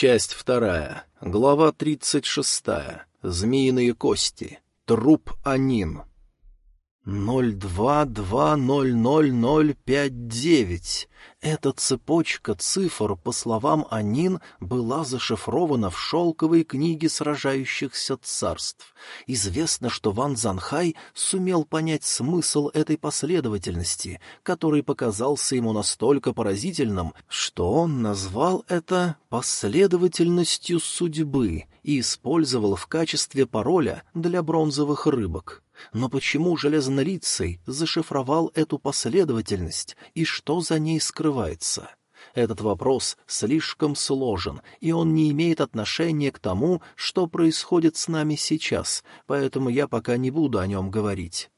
Часть вторая. Глава тридцать шестая. Змеиные кости. Труп Анин. Ноль два два ноль ноль ноль пять девять. Эта цепочка цифр, по словам Анин, была зашифрована в шелковой книге сражающихся царств. Известно, что Ван Занхай сумел понять смысл этой последовательности, который показался ему настолько поразительным, что он назвал это последовательностью судьбы и использовал в качестве пароля для бронзовых рыбок. Но почему Железнолицей зашифровал эту последовательность и что за ней скрывается? Этот вопрос слишком сложен, и он не имеет отношения к тому, что происходит с нами сейчас, поэтому я пока не буду о нем говорить.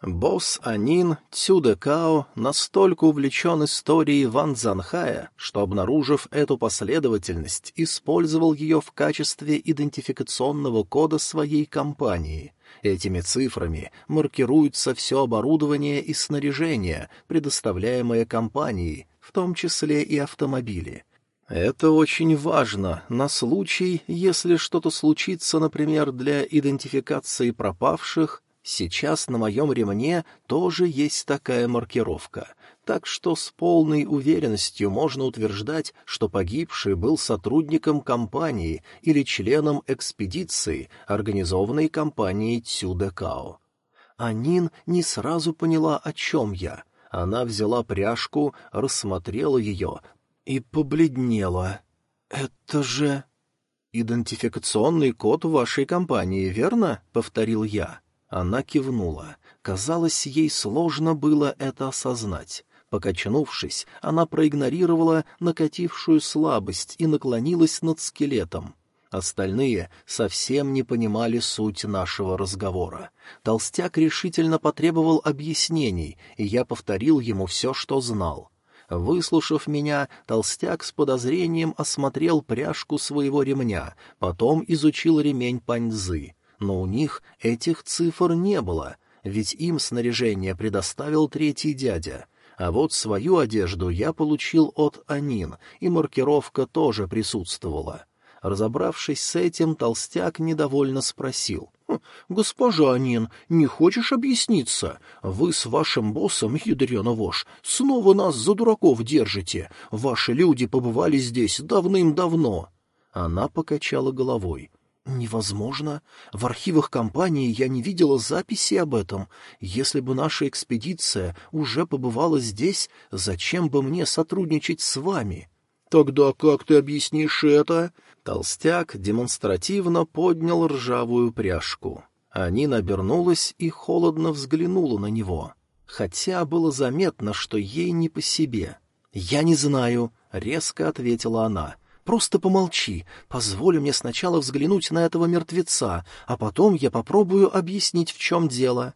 Босс Анин Цюдекао настолько увлечен историей Ван Занхая, что, обнаружив эту последовательность, использовал ее в качестве идентификационного кода своей компании — Этими цифрами маркируется все оборудование и снаряжение, предоставляемое компанией, в том числе и автомобили. Это очень важно на случай, если что-то случится, например, для идентификации пропавших. Сейчас на моем ремне тоже есть такая маркировка так что с полной уверенностью можно утверждать, что погибший был сотрудником компании или членом экспедиции, организованной компанией Цюдекао. Анин не сразу поняла, о чем я. Она взяла пряжку, рассмотрела ее и побледнела. «Это же...» «Идентификационный код вашей компании, верно?» — повторил я. Она кивнула. Казалось, ей сложно было это осознать. Покачнувшись, она проигнорировала накатившую слабость и наклонилась над скелетом. Остальные совсем не понимали суть нашего разговора. Толстяк решительно потребовал объяснений, и я повторил ему все, что знал. Выслушав меня, толстяк с подозрением осмотрел пряжку своего ремня, потом изучил ремень паньзы. Но у них этих цифр не было, ведь им снаряжение предоставил третий дядя — а вот свою одежду я получил от Анин, и маркировка тоже присутствовала. Разобравшись с этим, толстяк недовольно спросил. «Хм, «Госпожа Анин, не хочешь объясниться? Вы с вашим боссом, ядрена вошь, снова нас за дураков держите. Ваши люди побывали здесь давным-давно». Она покачала головой. Невозможно. В архивах компании я не видела записи об этом. Если бы наша экспедиция уже побывала здесь, зачем бы мне сотрудничать с вами? Тогда как ты объяснишь это? Толстяк демонстративно поднял ржавую пряжку. Анина обернулась и холодно взглянула на него. Хотя было заметно, что ей не по себе. «Я не знаю», — резко ответила она. — Просто помолчи, позволь мне сначала взглянуть на этого мертвеца, а потом я попробую объяснить, в чем дело».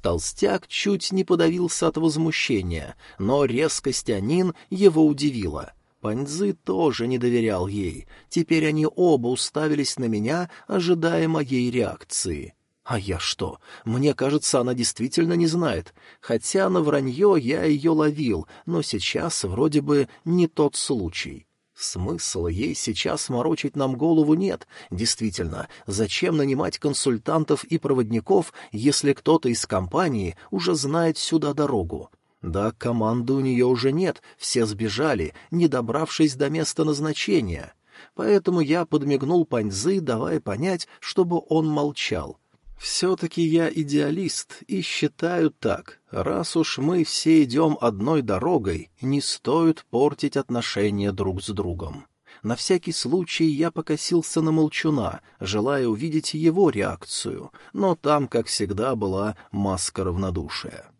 Толстяк чуть не подавился от возмущения, но резкость Анин его удивила. Паньзы тоже не доверял ей. Теперь они оба уставились на меня, ожидая моей реакции. А я что? Мне кажется, она действительно не знает. Хотя на вранье я ее ловил, но сейчас вроде бы не тот случай. Смысла ей сейчас морочить нам голову нет. Действительно, зачем нанимать консультантов и проводников, если кто-то из компании уже знает сюда дорогу? Да, команды у нее уже нет, все сбежали, не добравшись до места назначения. Поэтому я подмигнул Паньзы, давая понять, чтобы он молчал. Все-таки я идеалист и считаю так. Раз уж мы все идем одной дорогой, не стоит портить отношения друг с другом. На всякий случай я покосился на молчуна, желая увидеть его реакцию, но там, как всегда, была маска равнодушия.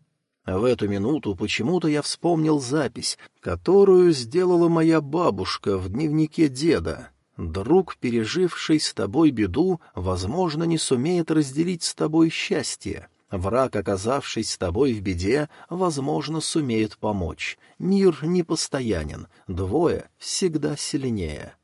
В эту минуту почему-то я вспомнил запись, которую сделала моя бабушка в дневнике деда, Друг, переживший с тобой беду, возможно, не сумеет разделить с тобой счастье. Враг, оказавшись с тобой в беде, возможно, сумеет помочь. Мир непостоянен, двое всегда сильнее.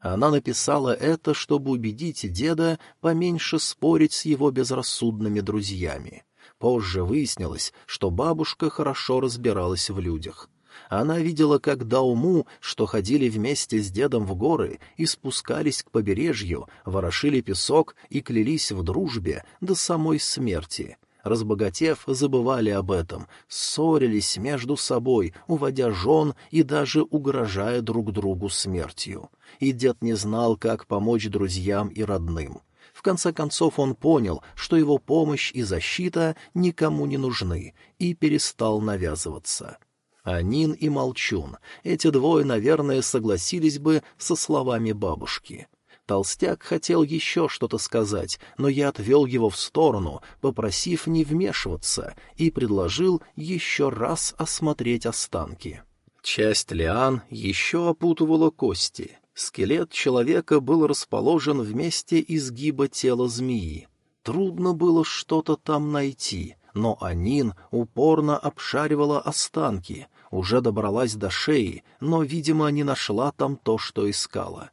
Она написала это, чтобы убедить деда поменьше спорить с его безрассудными друзьями. Позже выяснилось, что бабушка хорошо разбиралась в людях. Она видела, как Дауму, что ходили вместе с дедом в горы и спускались к побережью, ворошили песок и клялись в дружбе до самой смерти. Разбогатев, забывали об этом, ссорились между собой, уводя жен и даже угрожая друг другу смертью. И дед не знал, как помочь друзьям и родным. В конце концов он понял, что его помощь и защита никому не нужны, и перестал навязываться. Анин и Молчун, эти двое, наверное, согласились бы со словами бабушки. Толстяк хотел еще что-то сказать, но я отвел его в сторону, попросив не вмешиваться, и предложил еще раз осмотреть останки. Часть лиан еще опутывала кости. Скелет человека был расположен в месте изгиба тела змеи. Трудно было что-то там найти, но Анин упорно обшаривала останки, уже добралась до шеи, но, видимо, не нашла там то, что искала.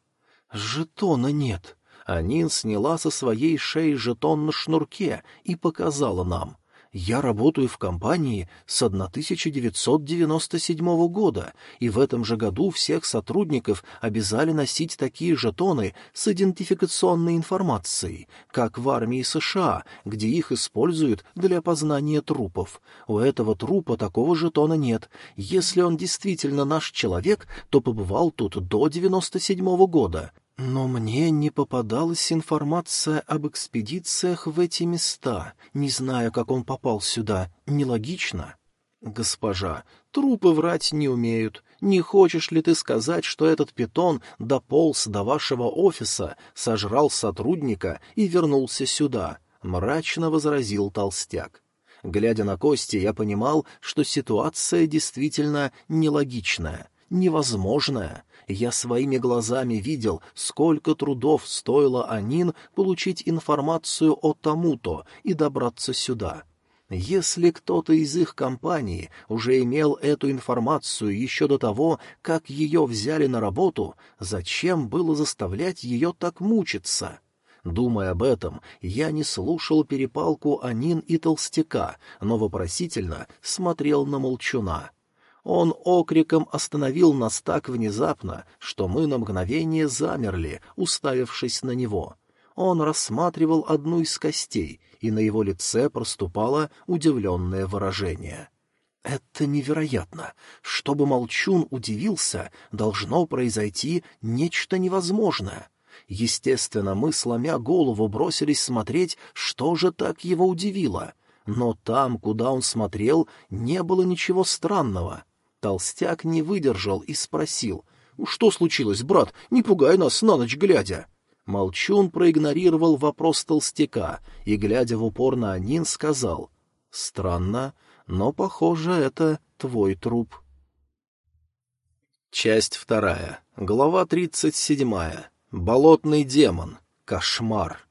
«Жетона нет». Анин сняла со своей шеи жетон на шнурке и показала нам. Я работаю в компании с 1997 года, и в этом же году всех сотрудников обязали носить такие жетоны с идентификационной информацией, как в армии США, где их используют для опознания трупов. У этого трупа такого жетона нет. Если он действительно наш человек, то побывал тут до 97 года. Но мне не попадалась информация об экспедициях в эти места, не зная, как он попал сюда. Нелогично. Госпожа, трупы врать не умеют. Не хочешь ли ты сказать, что этот питон дополз до вашего офиса, сожрал сотрудника и вернулся сюда? Мрачно возразил толстяк. Глядя на кости, я понимал, что ситуация действительно нелогичная, невозможная. Я своими глазами видел, сколько трудов стоило Анин получить информацию о тому-то и добраться сюда. Если кто-то из их компании уже имел эту информацию еще до того, как ее взяли на работу, зачем было заставлять ее так мучиться? Думая об этом, я не слушал перепалку Анин и Толстяка, но вопросительно смотрел на Молчуна. Он окриком остановил нас так внезапно, что мы на мгновение замерли, уставившись на него. Он рассматривал одну из костей, и на его лице проступало удивленное выражение. «Это невероятно! Чтобы Молчун удивился, должно произойти нечто невозможное!» Естественно, мы, сломя голову, бросились смотреть, что же так его удивило. Но там, куда он смотрел, не было ничего странного — Толстяк не выдержал и спросил. «Что случилось, брат? Не пугай нас на ночь глядя!» Молчун проигнорировал вопрос толстяка и, глядя в упор на Анин, сказал. «Странно, но, похоже, это твой труп». Часть вторая. Глава тридцать седьмая. Болотный демон. Кошмар.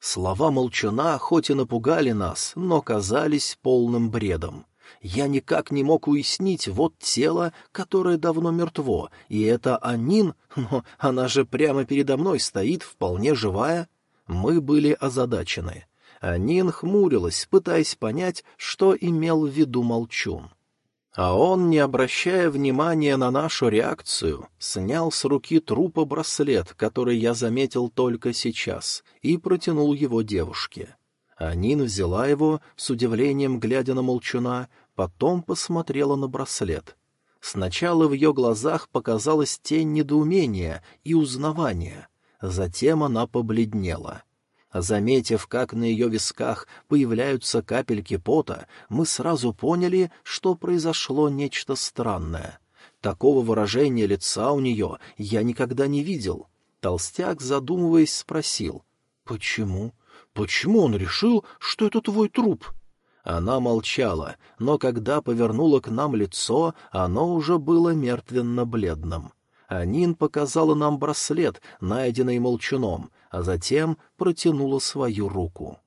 Слова молчуна хоть и напугали нас, но казались полным бредом. Я никак не мог уяснить, вот тело, которое давно мертво, и это Анин, но она же прямо передо мной стоит, вполне живая. Мы были озадачены. Анин хмурилась, пытаясь понять, что имел в виду молчун. А он, не обращая внимания на нашу реакцию, снял с руки трупа браслет, который я заметил только сейчас, и протянул его девушке. Анин взяла его, с удивлением глядя на молчуна, потом посмотрела на браслет. Сначала в ее глазах показалась тень недоумения и узнавания, затем она побледнела. Заметив, как на ее висках появляются капельки пота, мы сразу поняли, что произошло нечто странное. Такого выражения лица у нее я никогда не видел. Толстяк, задумываясь, спросил, «Почему? Почему он решил, что это твой труп?» Она молчала, но когда повернула к нам лицо, оно уже было мертвенно-бледным. Анин показала нам браслет, найденный молчуном, а затем протянула свою руку.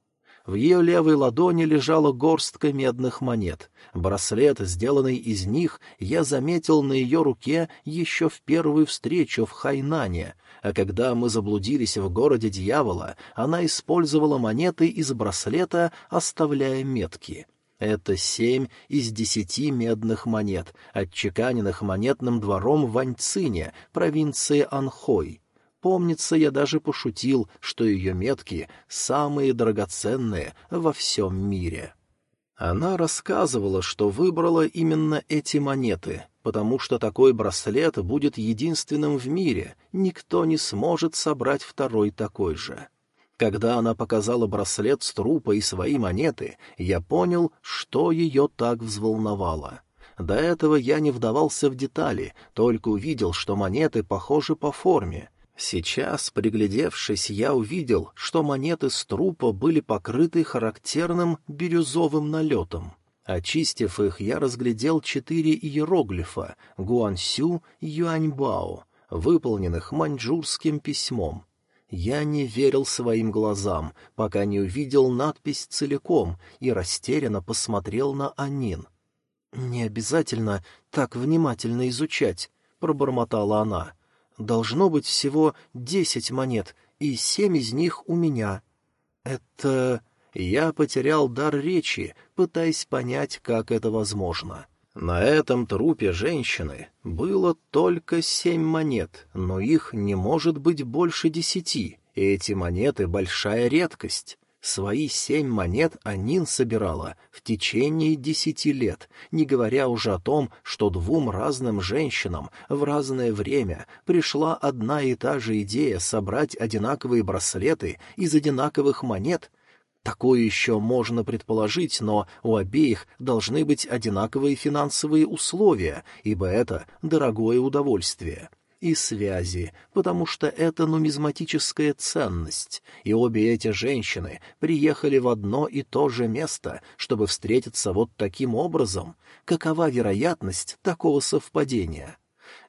В ее левой ладони лежала горстка медных монет. Браслет, сделанный из них, я заметил на ее руке еще в первую встречу в Хайнане, а когда мы заблудились в городе дьявола, она использовала монеты из браслета, оставляя метки. Это семь из десяти медных монет, отчеканенных монетным двором в Аньцине, провинции Анхой. Помнится, я даже пошутил, что ее метки самые драгоценные во всем мире. Она рассказывала, что выбрала именно эти монеты, потому что такой браслет будет единственным в мире, никто не сможет собрать второй такой же. Когда она показала браслет с трупа и свои монеты, я понял, что ее так взволновало. До этого я не вдавался в детали, только увидел, что монеты похожи по форме. Сейчас, приглядевшись, я увидел, что монеты с трупа были покрыты характерным бирюзовым налетом. Очистив их, я разглядел четыре иероглифа — Гуансю, Юаньбао, выполненных маньчжурским письмом. Я не верил своим глазам, пока не увидел надпись целиком и растерянно посмотрел на Анин. «Не обязательно так внимательно изучать», — пробормотала она. «Должно быть всего десять монет, и семь из них у меня». «Это...» Я потерял дар речи, пытаясь понять, как это возможно. На этом трупе женщины было только семь монет, но их не может быть больше десяти, и эти монеты — большая редкость. Свои семь монет Анин собирала в течение десяти лет, не говоря уже о том, что двум разным женщинам в разное время пришла одна и та же идея собрать одинаковые браслеты из одинаковых монет, Такое еще можно предположить, но у обеих должны быть одинаковые финансовые условия, ибо это дорогое удовольствие. И связи, потому что это нумизматическая ценность, и обе эти женщины приехали в одно и то же место, чтобы встретиться вот таким образом. Какова вероятность такого совпадения?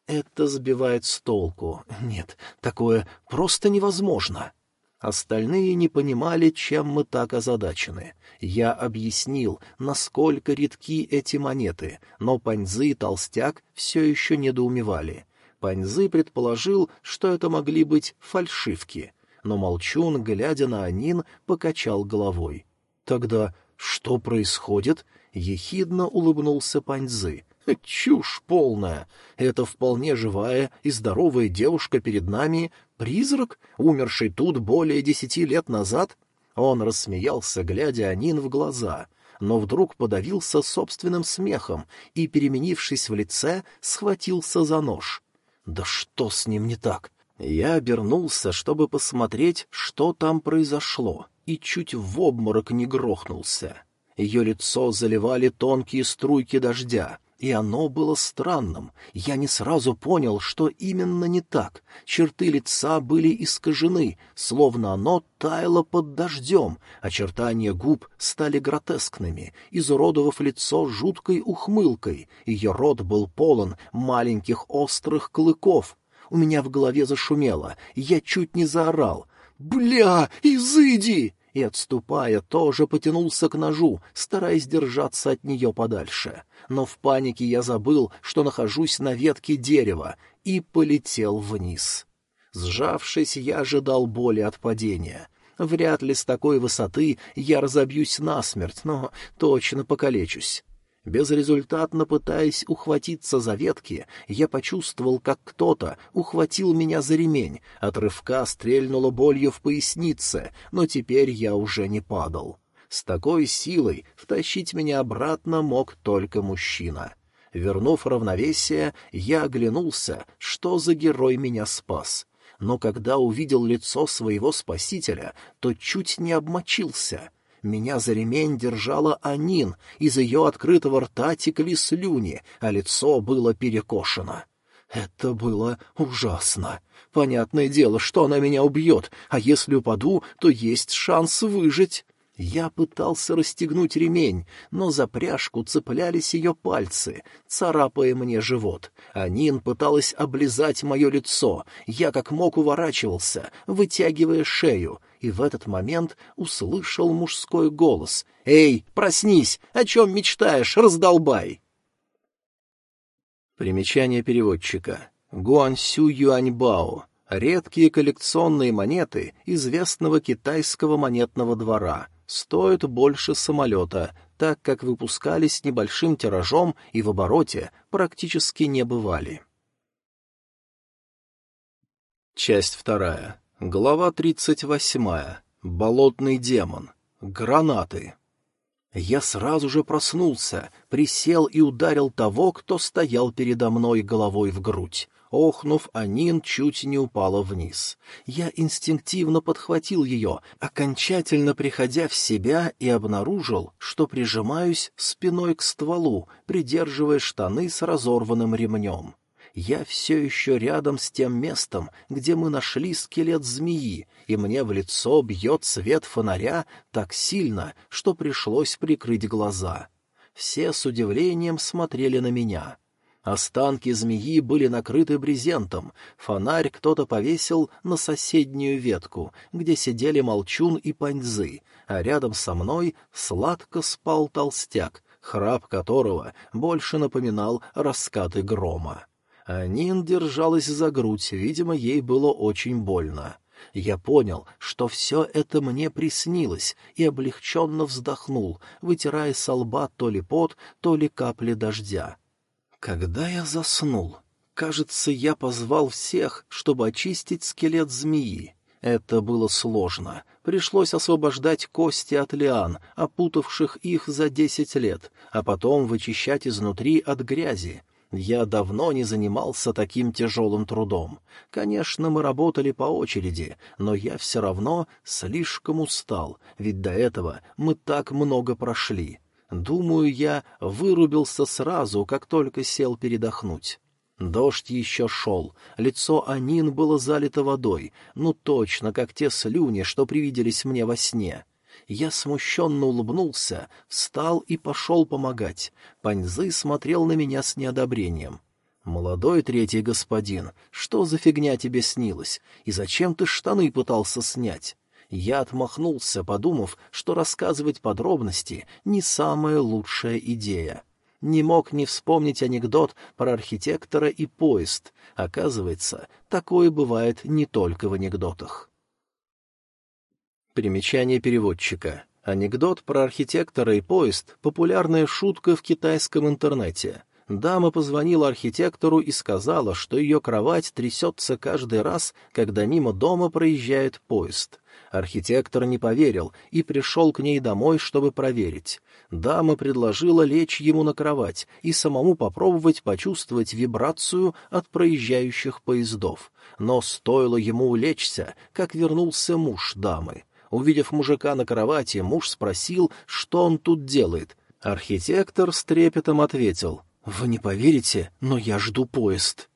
Это сбивает с толку. Нет, такое просто невозможно. Остальные не понимали, чем мы так озадачены. Я объяснил, насколько редки эти монеты, но Паньзы и Толстяк все еще недоумевали. Паньзы предположил, что это могли быть фальшивки, но Молчун, глядя на Анин, покачал головой. «Тогда что происходит?» — ехидно улыбнулся Паньзы. «Чушь полная! Это вполне живая и здоровая девушка перед нами Призрак, умерший тут более десяти лет назад? Он рассмеялся, глядя Анин в глаза, но вдруг подавился собственным смехом и, переменившись в лице, схватился за нож. Да что с ним не так? Я обернулся, чтобы посмотреть, что там произошло, и чуть в обморок не грохнулся. Ее лицо заливали тонкие струйки дождя, и оно было странным. Я не сразу понял, что именно не так. Черты лица были искажены, словно оно таяло под дождем, очертания губ стали гротескными, изуродовав лицо жуткой ухмылкой. Ее рот был полон маленьких острых клыков. У меня в голове зашумело, я чуть не заорал. «Бля, изыди!» И, отступая, тоже потянулся к ножу, стараясь держаться от нее подальше но в панике я забыл, что нахожусь на ветке дерева, и полетел вниз. Сжавшись, я ожидал боли от падения. Вряд ли с такой высоты я разобьюсь насмерть, но точно покалечусь. Безрезультатно пытаясь ухватиться за ветки, я почувствовал, как кто-то ухватил меня за ремень, от рывка стрельнуло болью в пояснице, но теперь я уже не падал. С такой силой втащить меня обратно мог только мужчина. Вернув равновесие, я оглянулся, что за герой меня спас. Но когда увидел лицо своего спасителя, то чуть не обмочился. Меня за ремень держала Анин, из ее открытого рта текли слюни, а лицо было перекошено. Это было ужасно. Понятное дело, что она меня убьет, а если упаду, то есть шанс выжить. Я пытался расстегнуть ремень, но за пряжку цеплялись ее пальцы, царапая мне живот. Анин пыталась облизать мое лицо, я как мог уворачивался, вытягивая шею, и в этот момент услышал мужской голос. «Эй, проснись! О чем мечтаешь, раздолбай!» Примечание переводчика. Гуансю Юаньбао. Редкие коллекционные монеты известного китайского монетного двора — стоят больше самолета, так как выпускались небольшим тиражом и в обороте практически не бывали. Часть вторая. Глава тридцать восьмая. Болотный демон. Гранаты. Я сразу же проснулся, присел и ударил того, кто стоял передо мной головой в грудь. Охнув, Анин чуть не упала вниз. Я инстинктивно подхватил ее, окончательно приходя в себя и обнаружил, что прижимаюсь спиной к стволу, придерживая штаны с разорванным ремнем. Я все еще рядом с тем местом, где мы нашли скелет змеи, и мне в лицо бьет свет фонаря так сильно, что пришлось прикрыть глаза. Все с удивлением смотрели на меня. Останки змеи были накрыты брезентом, фонарь кто-то повесил на соседнюю ветку, где сидели молчун и паньзы, а рядом со мной сладко спал толстяк, храп которого больше напоминал раскаты грома. Анин держалась за грудь, видимо, ей было очень больно. Я понял, что все это мне приснилось, и облегченно вздохнул, вытирая со лба то ли пот, то ли капли дождя. Когда я заснул, кажется, я позвал всех, чтобы очистить скелет змеи. Это было сложно. Пришлось освобождать кости от лиан, опутавших их за десять лет, а потом вычищать изнутри от грязи. Я давно не занимался таким тяжелым трудом. Конечно, мы работали по очереди, но я все равно слишком устал, ведь до этого мы так много прошли. Думаю, я вырубился сразу, как только сел передохнуть. Дождь еще шел, лицо Анин было залито водой, ну точно, как те слюни, что привиделись мне во сне. Я смущенно улыбнулся, встал и пошел помогать. Паньзы смотрел на меня с неодобрением. «Молодой третий господин, что за фигня тебе снилась? И зачем ты штаны пытался снять?» Я отмахнулся, подумав, что рассказывать подробности — не самая лучшая идея. Не мог не вспомнить анекдот про архитектора и поезд. Оказывается, такое бывает не только в анекдотах. Примечание переводчика. Анекдот про архитектора и поезд — популярная шутка в китайском интернете. Дама позвонила архитектору и сказала, что ее кровать трясется каждый раз, когда мимо дома проезжает поезд. Архитектор не поверил и пришел к ней домой, чтобы проверить. Дама предложила лечь ему на кровать и самому попробовать почувствовать вибрацию от проезжающих поездов. Но стоило ему улечься, как вернулся муж дамы. Увидев мужика на кровати, муж спросил, что он тут делает. Архитектор с трепетом ответил, «Вы не поверите, но я жду поезд».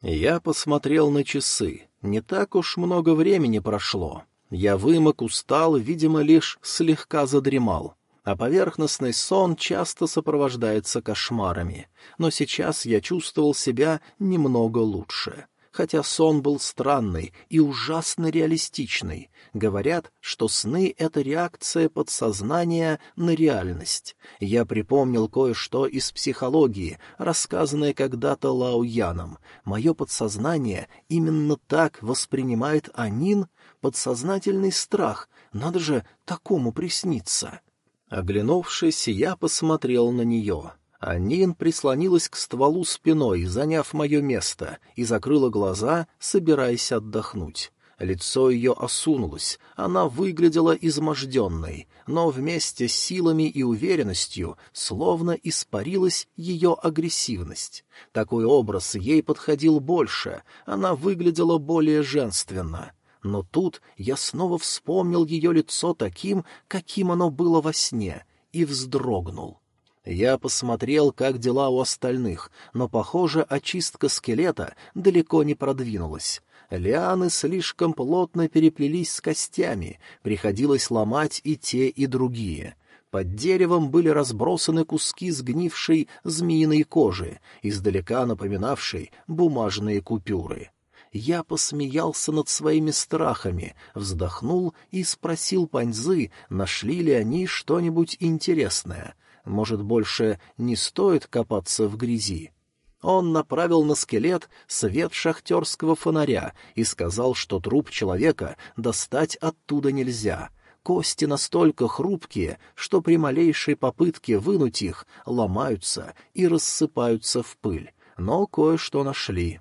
Я посмотрел на часы. Не так уж много времени прошло. Я вымок, устал, видимо, лишь слегка задремал. А поверхностный сон часто сопровождается кошмарами. Но сейчас я чувствовал себя немного лучше хотя сон был странный и ужасно реалистичный. Говорят, что сны — это реакция подсознания на реальность. Я припомнил кое-что из психологии, рассказанное когда-то Лао Яном. Мое подсознание именно так воспринимает Анин, подсознательный страх. Надо же такому присниться. Оглянувшись, я посмотрел на нее. Анин прислонилась к стволу спиной, заняв мое место, и закрыла глаза, собираясь отдохнуть. Лицо ее осунулось, она выглядела изможденной, но вместе с силами и уверенностью словно испарилась ее агрессивность. Такой образ ей подходил больше, она выглядела более женственно. Но тут я снова вспомнил ее лицо таким, каким оно было во сне, и вздрогнул. Я посмотрел, как дела у остальных, но, похоже, очистка скелета далеко не продвинулась. Лианы слишком плотно переплелись с костями, приходилось ломать и те, и другие. Под деревом были разбросаны куски сгнившей змеиной кожи, издалека напоминавшей бумажные купюры. Я посмеялся над своими страхами, вздохнул и спросил Паньзы, нашли ли они что-нибудь интересное — может, больше не стоит копаться в грязи? Он направил на скелет свет шахтерского фонаря и сказал, что труп человека достать оттуда нельзя. кости настолько хрупкие, что при малейшей попытке вынуть их ломаются и рассыпаются в пыль, но кое-что нашли.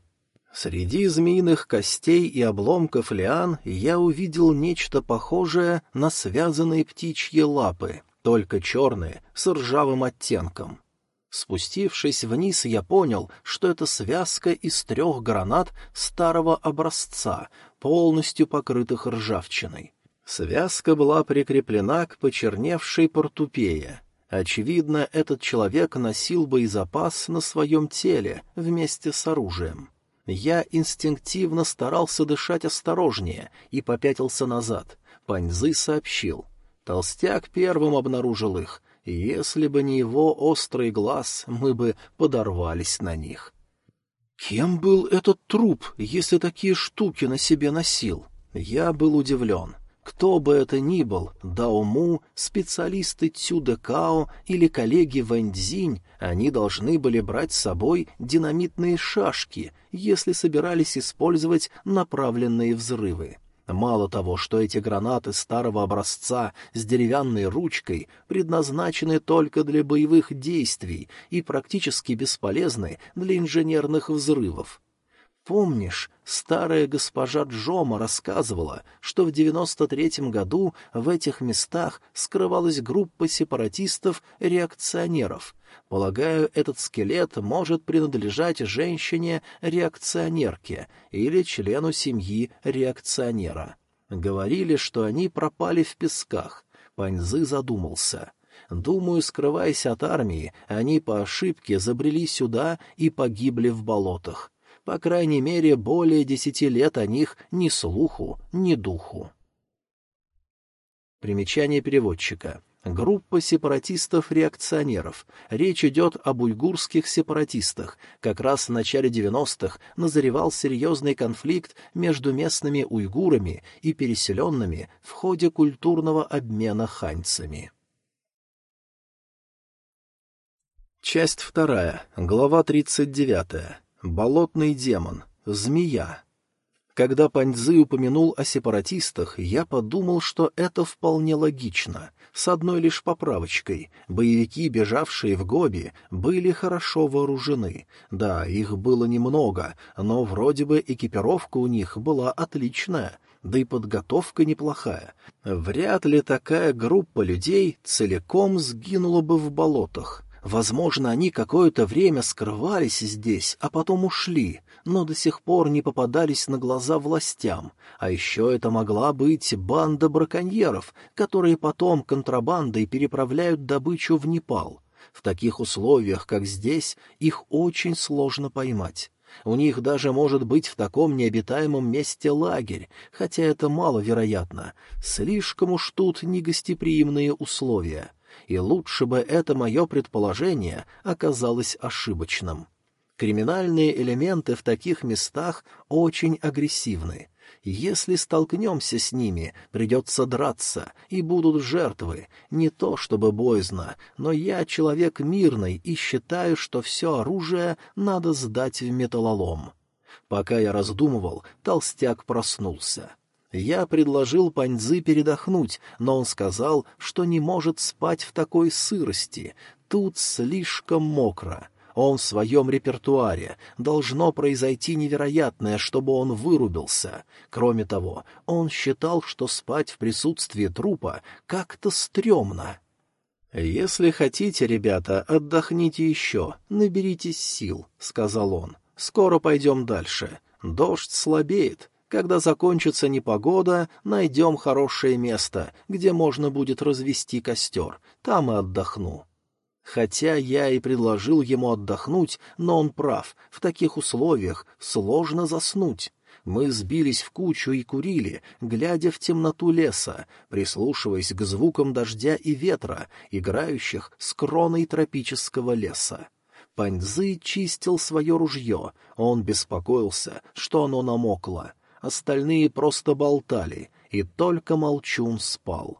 Среди змеиных костей и обломков лиан я увидел нечто похожее на связанные птичьи лапы, только черные, с ржавым оттенком. Спустившись вниз, я понял, что это связка из трех гранат старого образца, полностью покрытых ржавчиной. Связка была прикреплена к почерневшей портупее. Очевидно, этот человек носил боезапас на своем теле вместе с оружием. Я инстинктивно старался дышать осторожнее и попятился назад. Паньзы сообщил. Толстяк первым обнаружил их, если бы не его острый глаз, мы бы подорвались на них. Кем был этот труп, если такие штуки на себе носил? Я был удивлен. Кто бы это ни был, Даому, специалисты Цюдекао или коллеги Вэньцзинь, они должны были брать с собой динамитные шашки, если собирались использовать направленные взрывы. Мало того, что эти гранаты старого образца с деревянной ручкой предназначены только для боевых действий и практически бесполезны для инженерных взрывов, Помнишь, старая госпожа Джома рассказывала, что в девяносто третьем году в этих местах скрывалась группа сепаратистов-реакционеров. Полагаю, этот скелет может принадлежать женщине-реакционерке или члену семьи реакционера. Говорили, что они пропали в песках. Паньзы задумался. Думаю, скрываясь от армии, они по ошибке забрели сюда и погибли в болотах. По крайней мере, более десяти лет о них ни слуху, ни духу. Примечание переводчика. Группа сепаратистов-реакционеров. Речь идет об уйгурских сепаратистах. Как раз в начале 90-х назревал серьезный конфликт между местными уйгурами и переселенными в ходе культурного обмена ханьцами. Часть вторая, глава тридцать девятая. Болотный демон. Змея. Когда Паньцзы упомянул о сепаратистах, я подумал, что это вполне логично. С одной лишь поправочкой. Боевики, бежавшие в Гоби, были хорошо вооружены. Да, их было немного, но вроде бы экипировка у них была отличная, да и подготовка неплохая. Вряд ли такая группа людей целиком сгинула бы в болотах. Возможно, они какое-то время скрывались здесь, а потом ушли, но до сих пор не попадались на глаза властям. А еще это могла быть банда браконьеров, которые потом контрабандой переправляют добычу в Непал. В таких условиях, как здесь, их очень сложно поймать. У них даже может быть в таком необитаемом месте лагерь, хотя это маловероятно. Слишком уж тут негостеприимные условия и лучше бы это мое предположение оказалось ошибочным. Криминальные элементы в таких местах очень агрессивны. Если столкнемся с ними, придется драться, и будут жертвы. Не то чтобы боязно, но я человек мирный и считаю, что все оружие надо сдать в металлолом. Пока я раздумывал, толстяк проснулся. Я предложил Паньзы передохнуть, но он сказал, что не может спать в такой сырости. Тут слишком мокро. Он в своем репертуаре. Должно произойти невероятное, чтобы он вырубился. Кроме того, он считал, что спать в присутствии трупа как-то стрёмно. «Если хотите, ребята, отдохните еще, наберитесь сил», — сказал он. «Скоро пойдем дальше. Дождь слабеет, когда закончится непогода, найдем хорошее место, где можно будет развести костер. Там и отдохну. Хотя я и предложил ему отдохнуть, но он прав, в таких условиях сложно заснуть. Мы сбились в кучу и курили, глядя в темноту леса, прислушиваясь к звукам дождя и ветра, играющих с кроной тропического леса. Паньзы чистил свое ружье, он беспокоился, что оно намокло остальные просто болтали, и только Молчун спал.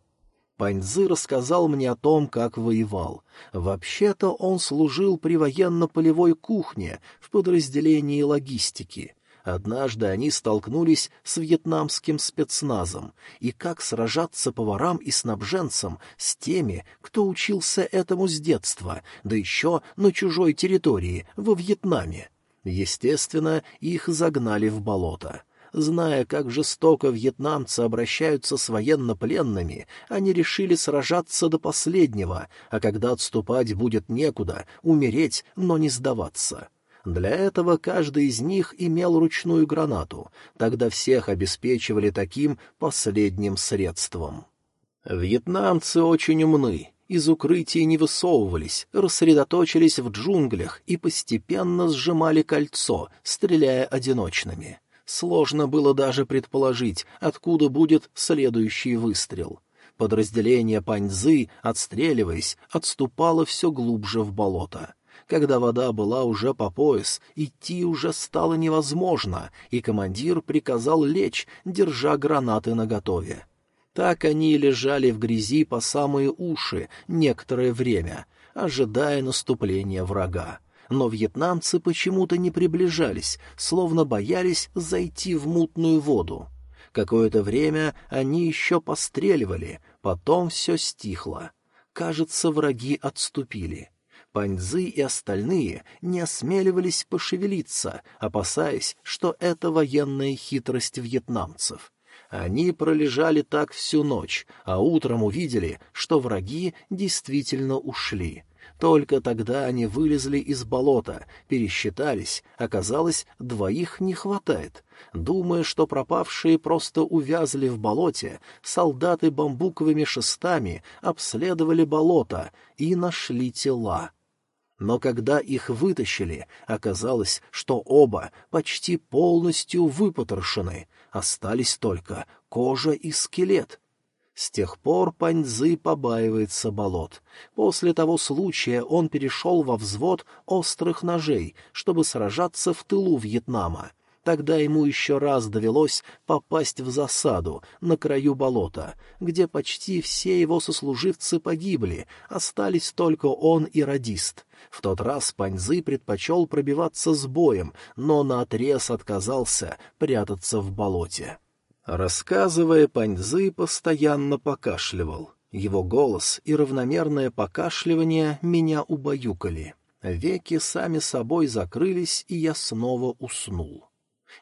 Паньзы рассказал мне о том, как воевал. Вообще-то он служил при военно-полевой кухне в подразделении логистики. Однажды они столкнулись с вьетнамским спецназом, и как сражаться поварам и снабженцам с теми, кто учился этому с детства, да еще на чужой территории, во Вьетнаме. Естественно, их загнали в болото. Зная, как жестоко вьетнамцы обращаются с военнопленными, они решили сражаться до последнего, а когда отступать будет некуда, умереть, но не сдаваться. Для этого каждый из них имел ручную гранату, тогда всех обеспечивали таким последним средством. Вьетнамцы очень умны, из укрытий не высовывались, рассредоточились в джунглях и постепенно сжимали кольцо, стреляя одиночными. Сложно было даже предположить, откуда будет следующий выстрел. Подразделение Паньзы, отстреливаясь, отступало все глубже в болото. Когда вода была уже по пояс, идти уже стало невозможно, и командир приказал лечь, держа гранаты наготове. Так они лежали в грязи по самые уши некоторое время, ожидая наступления врага. Но вьетнамцы почему-то не приближались, словно боялись зайти в мутную воду. Какое-то время они еще постреливали, потом все стихло. Кажется, враги отступили. Паньзы и остальные не осмеливались пошевелиться, опасаясь, что это военная хитрость вьетнамцев. Они пролежали так всю ночь, а утром увидели, что враги действительно ушли. Только тогда они вылезли из болота, пересчитались, оказалось, двоих не хватает. Думая, что пропавшие просто увязли в болоте, солдаты бамбуковыми шестами обследовали болото и нашли тела. Но когда их вытащили, оказалось, что оба почти полностью выпотрошены, остались только кожа и скелет. С тех пор Паньзы побаивается болот. После того случая он перешел во взвод острых ножей, чтобы сражаться в тылу Вьетнама. Тогда ему еще раз довелось попасть в засаду на краю болота, где почти все его сослуживцы погибли, остались только он и радист. В тот раз Паньзы предпочел пробиваться с боем, но наотрез отказался прятаться в болоте. Рассказывая, Паньзы постоянно покашливал. Его голос и равномерное покашливание меня убаюкали. Веки сами собой закрылись, и я снова уснул.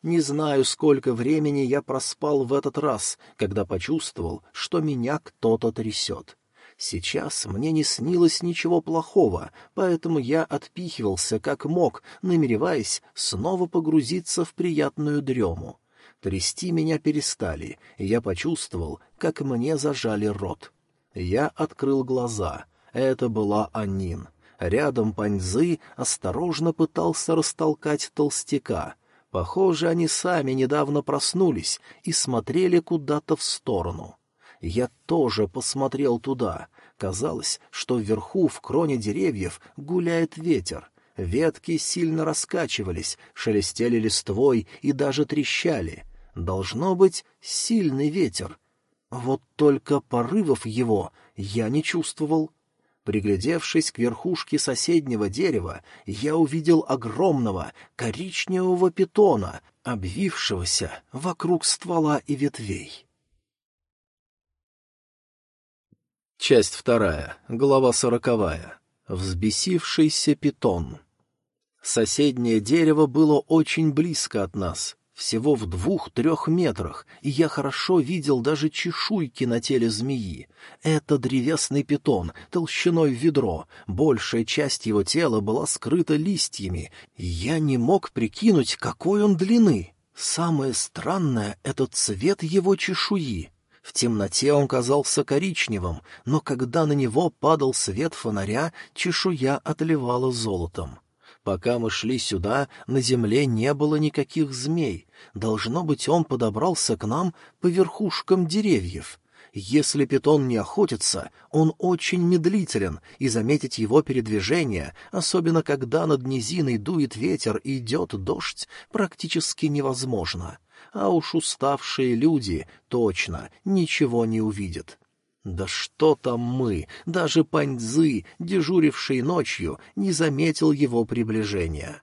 Не знаю, сколько времени я проспал в этот раз, когда почувствовал, что меня кто-то трясет. Сейчас мне не снилось ничего плохого, поэтому я отпихивался как мог, намереваясь снова погрузиться в приятную дрему. Трясти меня перестали, и я почувствовал, как мне зажали рот. Я открыл глаза. Это была Анин. Рядом Паньзы осторожно пытался растолкать толстяка — Похоже, они сами недавно проснулись и смотрели куда-то в сторону. Я тоже посмотрел туда. Казалось, что вверху в кроне деревьев гуляет ветер. Ветки сильно раскачивались, шелестели листвой и даже трещали. Должно быть сильный ветер. Вот только порывов его я не чувствовал. Приглядевшись к верхушке соседнего дерева, я увидел огромного коричневого питона, обвившегося вокруг ствола и ветвей. Часть вторая, глава сороковая. Взбесившийся питон. Соседнее дерево было очень близко от нас, всего в двух-трех метрах, и я хорошо видел даже чешуйки на теле змеи. Это древесный питон, толщиной в ведро, большая часть его тела была скрыта листьями, и я не мог прикинуть, какой он длины. Самое странное — это цвет его чешуи. В темноте он казался коричневым, но когда на него падал свет фонаря, чешуя отливала золотом. Пока мы шли сюда, на земле не было никаких змей. Должно быть, он подобрался к нам по верхушкам деревьев. Если питон не охотится, он очень медлителен, и заметить его передвижение, особенно когда над низиной дует ветер и идет дождь, практически невозможно. А уж уставшие люди точно ничего не увидят. Да что там мы, даже Паньзы, дежуривший ночью, не заметил его приближения.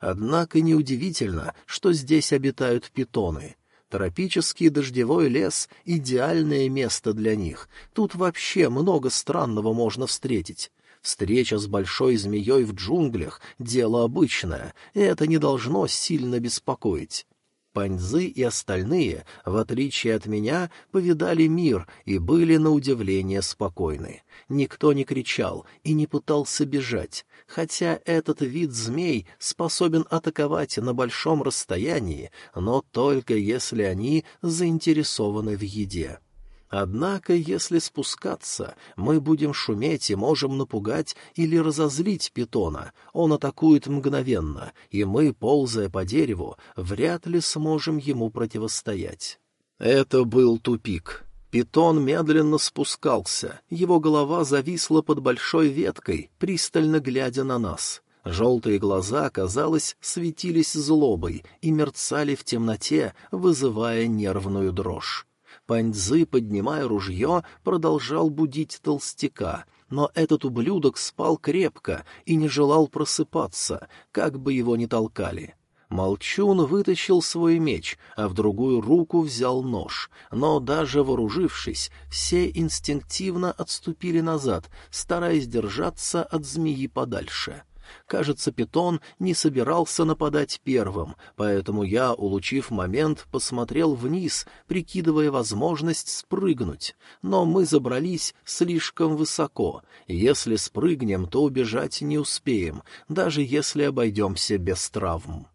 Однако неудивительно, что здесь обитают питоны. Тропический дождевой лес — идеальное место для них. Тут вообще много странного можно встретить. Встреча с большой змеей в джунглях — дело обычное, и это не должно сильно беспокоить. Паньзы и остальные, в отличие от меня, повидали мир и были на удивление спокойны. Никто не кричал и не пытался бежать, хотя этот вид змей способен атаковать на большом расстоянии, но только если они заинтересованы в еде. Однако, если спускаться, мы будем шуметь и можем напугать или разозлить питона. Он атакует мгновенно, и мы, ползая по дереву, вряд ли сможем ему противостоять. Это был тупик. Питон медленно спускался, его голова зависла под большой веткой, пристально глядя на нас. Желтые глаза, казалось, светились злобой и мерцали в темноте, вызывая нервную дрожь. Паньцзы, поднимая ружье, продолжал будить толстяка, но этот ублюдок спал крепко и не желал просыпаться, как бы его ни толкали. Молчун вытащил свой меч, а в другую руку взял нож, но даже вооружившись, все инстинктивно отступили назад, стараясь держаться от змеи подальше. Кажется, питон не собирался нападать первым, поэтому я, улучив момент, посмотрел вниз, прикидывая возможность спрыгнуть. Но мы забрались слишком высоко. Если спрыгнем, то убежать не успеем, даже если обойдемся без травм.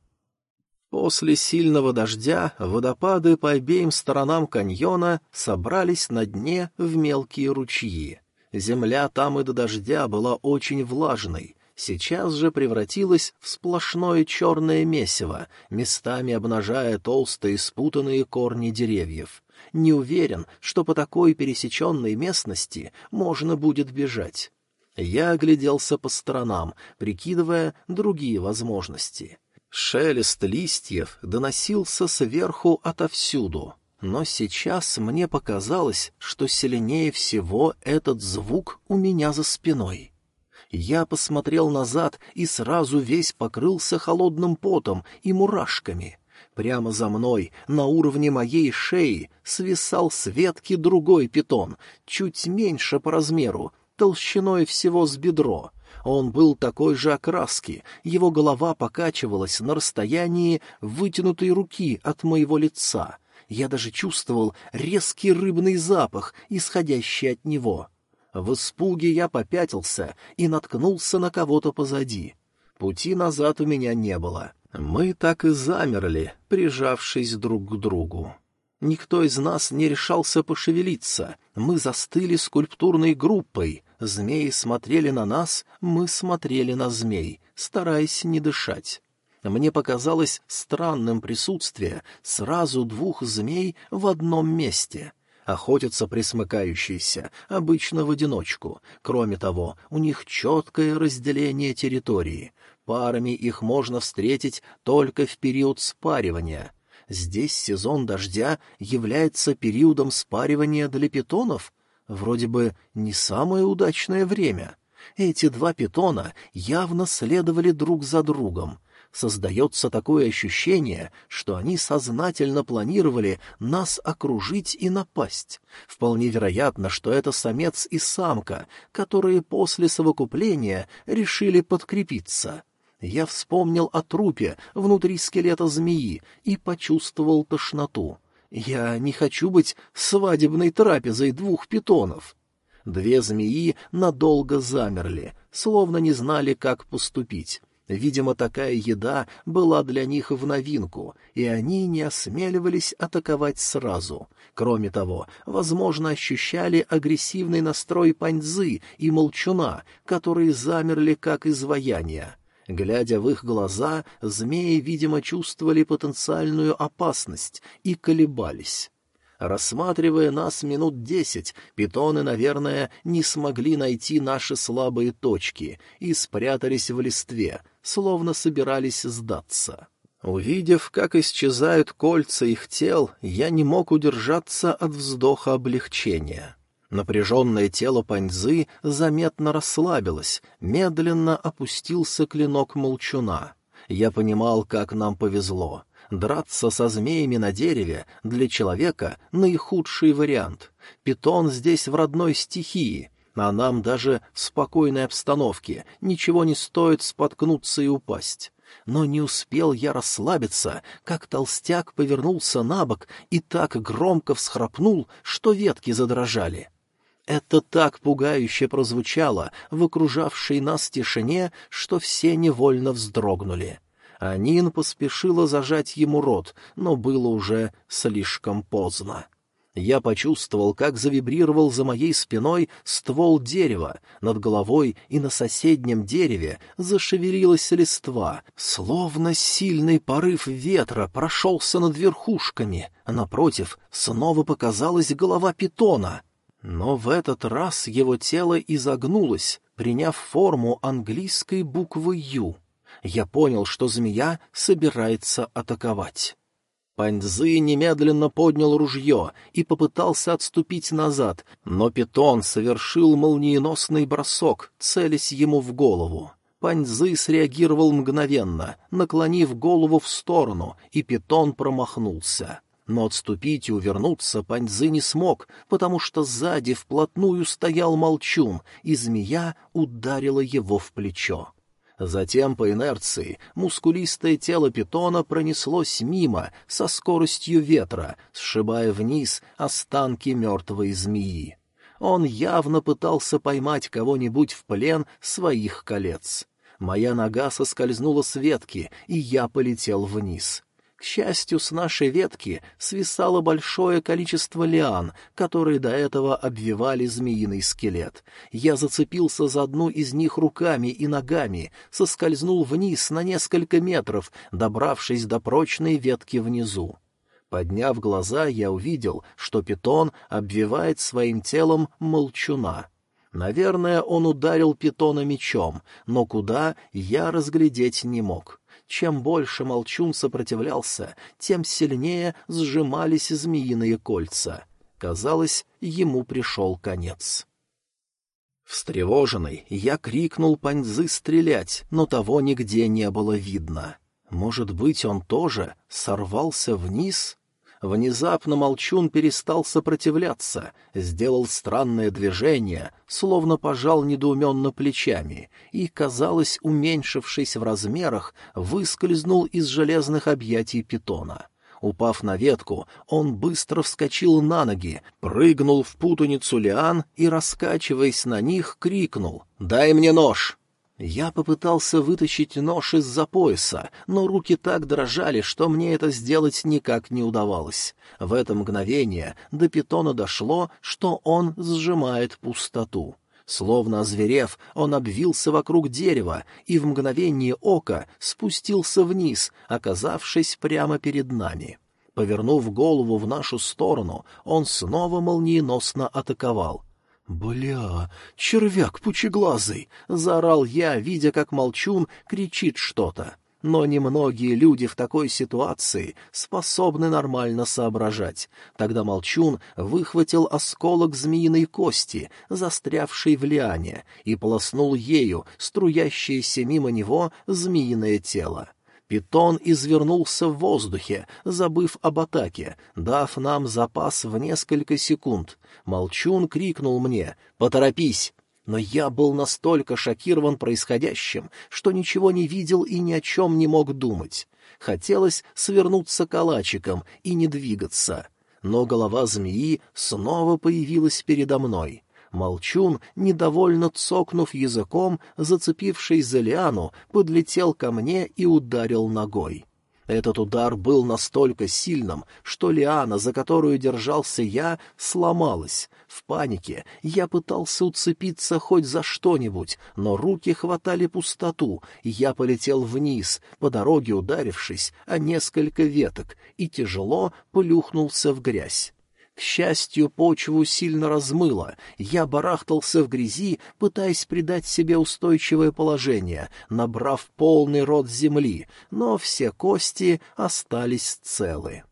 После сильного дождя водопады по обеим сторонам каньона собрались на дне в мелкие ручьи. Земля там и до дождя была очень влажной, сейчас же превратилась в сплошное черное месиво, местами обнажая толстые спутанные корни деревьев. Не уверен, что по такой пересеченной местности можно будет бежать. Я огляделся по сторонам, прикидывая другие возможности. Шелест листьев доносился сверху отовсюду, но сейчас мне показалось, что сильнее всего этот звук у меня за спиной. Я посмотрел назад и сразу весь покрылся холодным потом и мурашками. Прямо за мной, на уровне моей шеи, свисал с ветки другой питон, чуть меньше по размеру, толщиной всего с бедро. Он был такой же окраски, его голова покачивалась на расстоянии вытянутой руки от моего лица. Я даже чувствовал резкий рыбный запах, исходящий от него. В испуге я попятился и наткнулся на кого-то позади. Пути назад у меня не было. Мы так и замерли, прижавшись друг к другу. Никто из нас не решался пошевелиться. Мы застыли скульптурной группой. Змеи смотрели на нас, мы смотрели на змей, стараясь не дышать. Мне показалось странным присутствие сразу двух змей в одном месте — охотятся присмыкающиеся, обычно в одиночку. Кроме того, у них четкое разделение территории. Парами их можно встретить только в период спаривания. Здесь сезон дождя является периодом спаривания для питонов? Вроде бы не самое удачное время. Эти два питона явно следовали друг за другом — Создается такое ощущение, что они сознательно планировали нас окружить и напасть. Вполне вероятно, что это самец и самка, которые после совокупления решили подкрепиться. Я вспомнил о трупе внутри скелета змеи и почувствовал тошноту. Я не хочу быть свадебной трапезой двух питонов. Две змеи надолго замерли, словно не знали, как поступить. Видимо, такая еда была для них в новинку, и они не осмеливались атаковать сразу. Кроме того, возможно, ощущали агрессивный настрой паньзы и молчуна, которые замерли как изваяния. Глядя в их глаза, змеи, видимо, чувствовали потенциальную опасность и колебались. Рассматривая нас минут десять, питоны, наверное, не смогли найти наши слабые точки и спрятались в листве, словно собирались сдаться. Увидев, как исчезают кольца их тел, я не мог удержаться от вздоха облегчения. Напряженное тело паньзы заметно расслабилось, медленно опустился клинок молчуна. Я понимал, как нам повезло. Драться со змеями на дереве для человека — наихудший вариант. Питон здесь в родной стихии, а нам даже в спокойной обстановке ничего не стоит споткнуться и упасть. Но не успел я расслабиться, как толстяк повернулся на бок и так громко всхрапнул, что ветки задрожали. Это так пугающе прозвучало в окружавшей нас тишине, что все невольно вздрогнули. Анин поспешила зажать ему рот, но было уже слишком поздно. Я почувствовал, как завибрировал за моей спиной ствол дерева, над головой и на соседнем дереве зашевелилась листва, словно сильный порыв ветра прошелся над верхушками, а напротив снова показалась голова питона. Но в этот раз его тело изогнулось, приняв форму английской буквы «Ю». Я понял, что змея собирается атаковать. Паньзы немедленно поднял ружье и попытался отступить назад, но питон совершил молниеносный бросок, целясь ему в голову. Паньзы среагировал мгновенно, наклонив голову в сторону, и питон промахнулся. Но отступить и увернуться Паньзы не смог, потому что сзади вплотную стоял молчун, и змея ударила его в плечо. Затем, по инерции, мускулистое тело питона пронеслось мимо со скоростью ветра, сшибая вниз останки мертвой змеи. Он явно пытался поймать кого-нибудь в плен своих колец. Моя нога соскользнула с ветки, и я полетел вниз. К счастью, с нашей ветки свисало большое количество лиан, которые до этого обвивали змеиный скелет. Я зацепился за одну из них руками и ногами, соскользнул вниз на несколько метров, добравшись до прочной ветки внизу. Подняв глаза, я увидел, что питон обвивает своим телом молчуна. Наверное, он ударил питона мечом, но куда я разглядеть не мог. Чем больше молчун сопротивлялся, тем сильнее сжимались змеиные кольца. Казалось, ему пришел конец. Встревоженный, я крикнул Паньзы стрелять, но того нигде не было видно. Может быть, он тоже сорвался вниз? Внезапно молчун перестал сопротивляться, сделал странное движение, словно пожал недоуменно плечами, и, казалось, уменьшившись в размерах, выскользнул из железных объятий питона. Упав на ветку, он быстро вскочил на ноги, прыгнул в путаницу лиан и, раскачиваясь на них, крикнул «Дай мне нож!» Я попытался вытащить нож из-за пояса, но руки так дрожали, что мне это сделать никак не удавалось. В это мгновение до питона дошло, что он сжимает пустоту. Словно озверев, он обвился вокруг дерева и в мгновение ока спустился вниз, оказавшись прямо перед нами. Повернув голову в нашу сторону, он снова молниеносно атаковал — «Бля, червяк пучеглазый!» — заорал я, видя, как молчун кричит что-то. Но немногие люди в такой ситуации способны нормально соображать. Тогда молчун выхватил осколок змеиной кости, застрявший в лиане, и полоснул ею струящееся мимо него змеиное тело. Питон извернулся в воздухе, забыв об атаке, дав нам запас в несколько секунд. Молчун крикнул мне «Поторопись!» Но я был настолько шокирован происходящим, что ничего не видел и ни о чем не мог думать. Хотелось свернуться калачиком и не двигаться. Но голова змеи снова появилась передо мной. Молчун, недовольно цокнув языком, зацепившись за лиану, подлетел ко мне и ударил ногой. Этот удар был настолько сильным, что лиана, за которую держался я, сломалась. В панике я пытался уцепиться хоть за что-нибудь, но руки хватали пустоту, и я полетел вниз, по дороге ударившись о несколько веток, и тяжело плюхнулся в грязь. К счастью, почву сильно размыло. Я барахтался в грязи, пытаясь придать себе устойчивое положение, набрав полный рот земли, но все кости остались целы.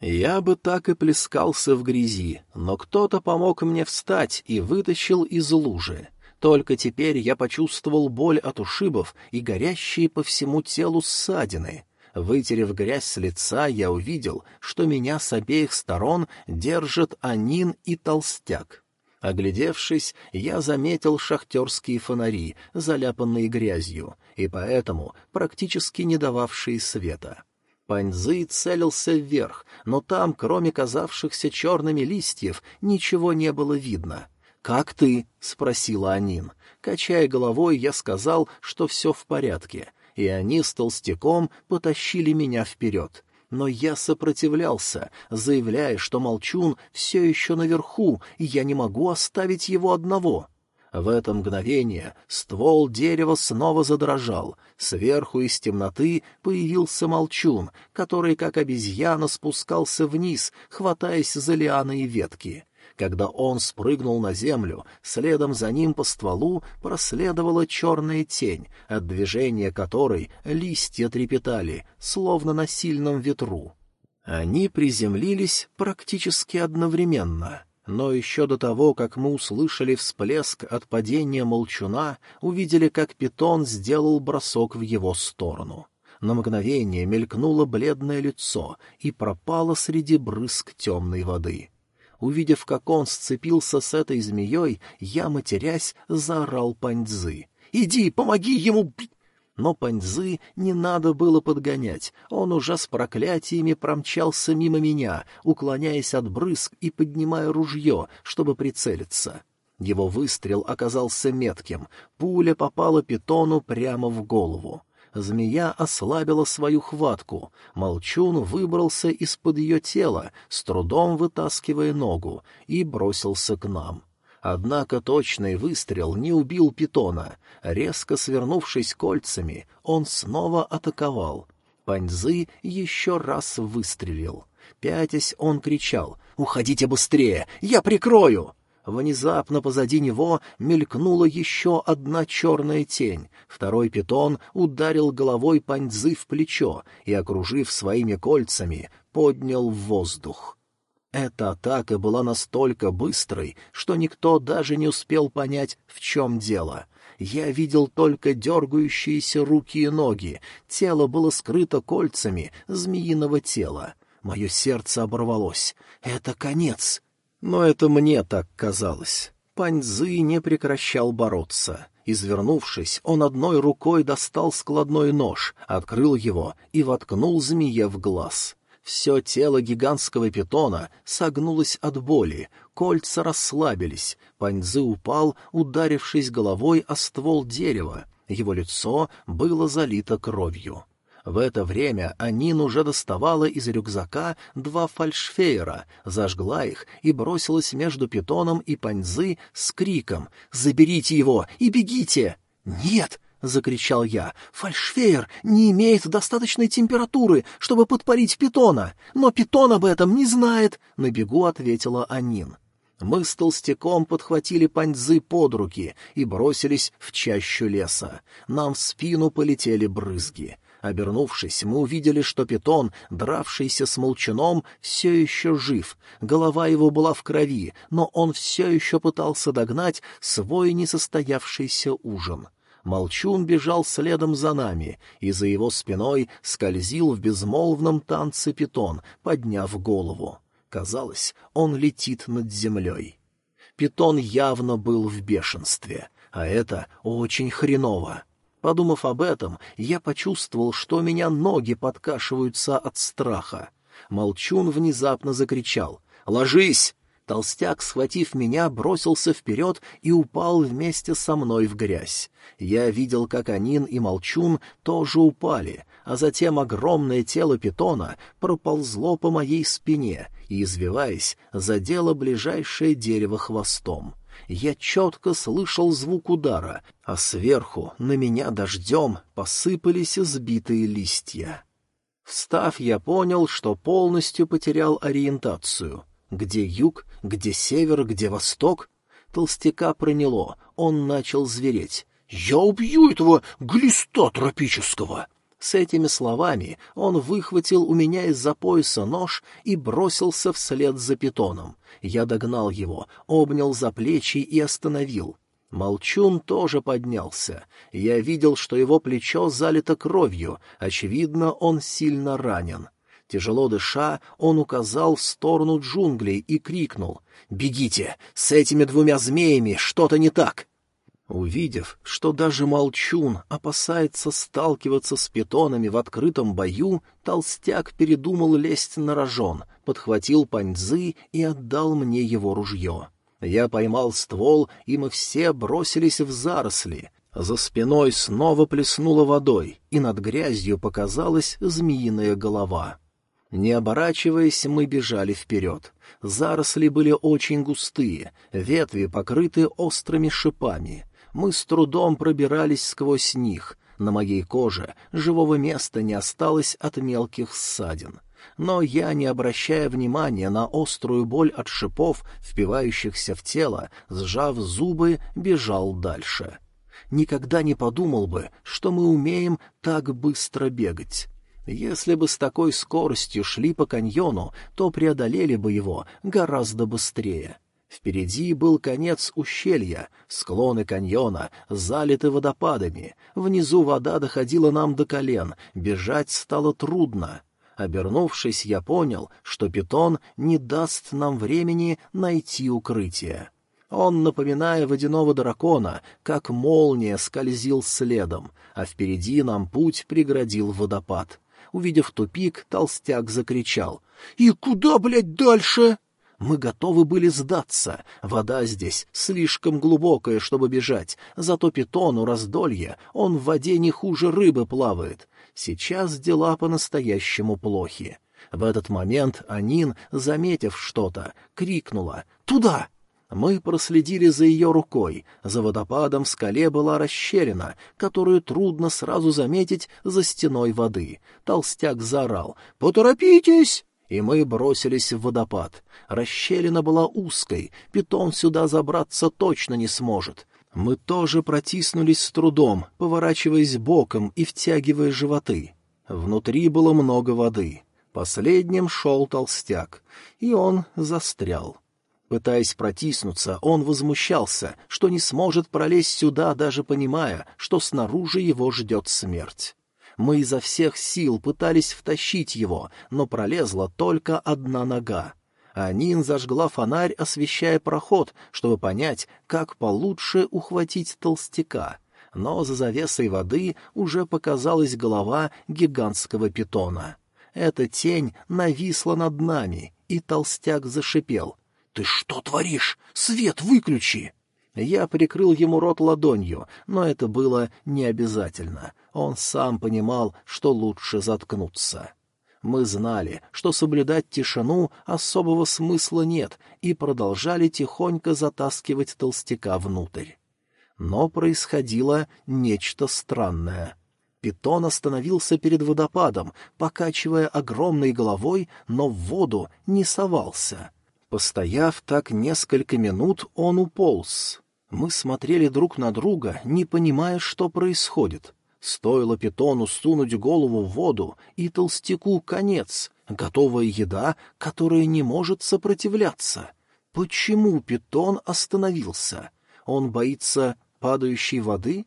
Я бы так и плескался в грязи, но кто-то помог мне встать и вытащил из лужи. Только теперь я почувствовал боль от ушибов и горящие по всему телу ссадины. Вытерев грязь с лица, я увидел, что меня с обеих сторон держат Анин и Толстяк. Оглядевшись, я заметил шахтерские фонари, заляпанные грязью, и поэтому практически не дававшие света. Паньзы целился вверх, но там, кроме казавшихся черными листьев, ничего не было видно. «Как ты?» — спросила Анин. Качая головой, я сказал, что все в порядке, и они с толстяком потащили меня вперед. Но я сопротивлялся, заявляя, что Молчун все еще наверху, и я не могу оставить его одного. В это мгновение ствол дерева снова задрожал. Сверху из темноты появился молчун, который, как обезьяна, спускался вниз, хватаясь за лианы и ветки. Когда он спрыгнул на землю, следом за ним по стволу проследовала черная тень, от движения которой листья трепетали, словно на сильном ветру. Они приземлились практически одновременно — но еще до того, как мы услышали всплеск от падения молчуна, увидели, как питон сделал бросок в его сторону. На мгновение мелькнуло бледное лицо и пропало среди брызг темной воды. Увидев, как он сцепился с этой змеей, я, матерясь, заорал паньзы. «Иди, помоги ему, но Паньзы не надо было подгонять, он уже с проклятиями промчался мимо меня, уклоняясь от брызг и поднимая ружье, чтобы прицелиться. Его выстрел оказался метким, пуля попала питону прямо в голову. Змея ослабила свою хватку, молчун выбрался из-под ее тела, с трудом вытаскивая ногу, и бросился к нам. Однако точный выстрел не убил питона. Резко свернувшись кольцами, он снова атаковал. Паньзы еще раз выстрелил. Пятясь, он кричал «Уходите быстрее! Я прикрою!» Внезапно позади него мелькнула еще одна черная тень. Второй питон ударил головой паньзы в плечо и, окружив своими кольцами, поднял в воздух. Эта атака была настолько быстрой, что никто даже не успел понять, в чем дело. Я видел только дергающиеся руки и ноги, тело было скрыто кольцами змеиного тела. Мое сердце оборвалось. Это конец. Но это мне так казалось. Паньзы не прекращал бороться. Извернувшись, он одной рукой достал складной нож, открыл его и воткнул змее в глаз. Все тело гигантского питона согнулось от боли, кольца расслабились, Паньзы упал, ударившись головой о ствол дерева. Его лицо было залито кровью. В это время Анин уже доставала из рюкзака два фальшфейера, зажгла их и бросилась между питоном и Паньзы с криком «Заберите его и бегите!» «Нет!» — закричал я. «Фальшфейер не имеет достаточной температуры, чтобы подпалить питона, но питон об этом не знает», — на бегу ответила Анин. Мы с толстяком подхватили паньзы под руки и бросились в чащу леса. Нам в спину полетели брызги. Обернувшись, мы увидели, что питон, дравшийся с молчаном, все еще жив. Голова его была в крови, но он все еще пытался догнать свой несостоявшийся ужин. Молчун бежал следом за нами, и за его спиной скользил в безмолвном танце питон, подняв голову. Казалось, он летит над землей. Питон явно был в бешенстве, а это очень хреново. Подумав об этом, я почувствовал, что меня ноги подкашиваются от страха. Молчун внезапно закричал «Ложись!» Толстяк, схватив меня, бросился вперед и упал вместе со мной в грязь. Я видел, как Анин и Молчун тоже упали, а затем огромное тело питона проползло по моей спине и, извиваясь, задело ближайшее дерево хвостом. Я четко слышал звук удара, а сверху на меня дождем посыпались сбитые листья. Встав, я понял, что полностью потерял ориентацию — где юг, где север, где восток? Толстяка проняло, он начал звереть. «Я убью этого глиста тропического!» С этими словами он выхватил у меня из-за пояса нож и бросился вслед за питоном. Я догнал его, обнял за плечи и остановил. Молчун тоже поднялся. Я видел, что его плечо залито кровью, очевидно, он сильно ранен. Тяжело дыша, он указал в сторону джунглей и крикнул «Бегите! С этими двумя змеями что-то не так!» Увидев, что даже молчун опасается сталкиваться с питонами в открытом бою, толстяк передумал лезть на рожон, подхватил паньзы и отдал мне его ружье. Я поймал ствол, и мы все бросились в заросли. За спиной снова плеснуло водой, и над грязью показалась змеиная голова. Не оборачиваясь, мы бежали вперед. Заросли были очень густые, ветви покрыты острыми шипами. Мы с трудом пробирались сквозь них. На моей коже живого места не осталось от мелких ссадин но я, не обращая внимания на острую боль от шипов, впивающихся в тело, сжав зубы, бежал дальше. Никогда не подумал бы, что мы умеем так быстро бегать. Если бы с такой скоростью шли по каньону, то преодолели бы его гораздо быстрее. Впереди был конец ущелья, склоны каньона залиты водопадами, внизу вода доходила нам до колен, бежать стало трудно. Обернувшись, я понял, что питон не даст нам времени найти укрытие. Он, напоминая водяного дракона, как молния скользил следом, а впереди нам путь преградил водопад. Увидев тупик, толстяк закричал. «И куда, блядь, дальше?» Мы готовы были сдаться. Вода здесь слишком глубокая, чтобы бежать. Зато питону раздолье, он в воде не хуже рыбы плавает. Сейчас дела по-настоящему плохи. В этот момент Анин, заметив что-то, крикнула «Туда!». Мы проследили за ее рукой. За водопадом в скале была расщелина, которую трудно сразу заметить за стеной воды. Толстяк заорал «Поторопитесь!» И мы бросились в водопад. Расщелина была узкой, питон сюда забраться точно не сможет. Мы тоже протиснулись с трудом, поворачиваясь боком и втягивая животы. Внутри было много воды. Последним шел толстяк, и он застрял. Пытаясь протиснуться, он возмущался, что не сможет пролезть сюда, даже понимая, что снаружи его ждет смерть. Мы изо всех сил пытались втащить его, но пролезла только одна нога. Анин зажгла фонарь, освещая проход, чтобы понять, как получше ухватить толстяка. Но за завесой воды уже показалась голова гигантского питона. Эта тень нависла над нами, и толстяк зашипел. «Ты что творишь? Свет выключи!» Я прикрыл ему рот ладонью, но это было не обязательно. Он сам понимал, что лучше заткнуться. Мы знали, что соблюдать тишину особого смысла нет, и продолжали тихонько затаскивать толстяка внутрь. Но происходило нечто странное. Питон остановился перед водопадом, покачивая огромной головой, но в воду не совался. Постояв так несколько минут, он уполз. Мы смотрели друг на друга, не понимая, что происходит. Стоило питону сунуть голову в воду, и толстяку конец, готовая еда, которая не может сопротивляться. Почему питон остановился? Он боится падающей воды?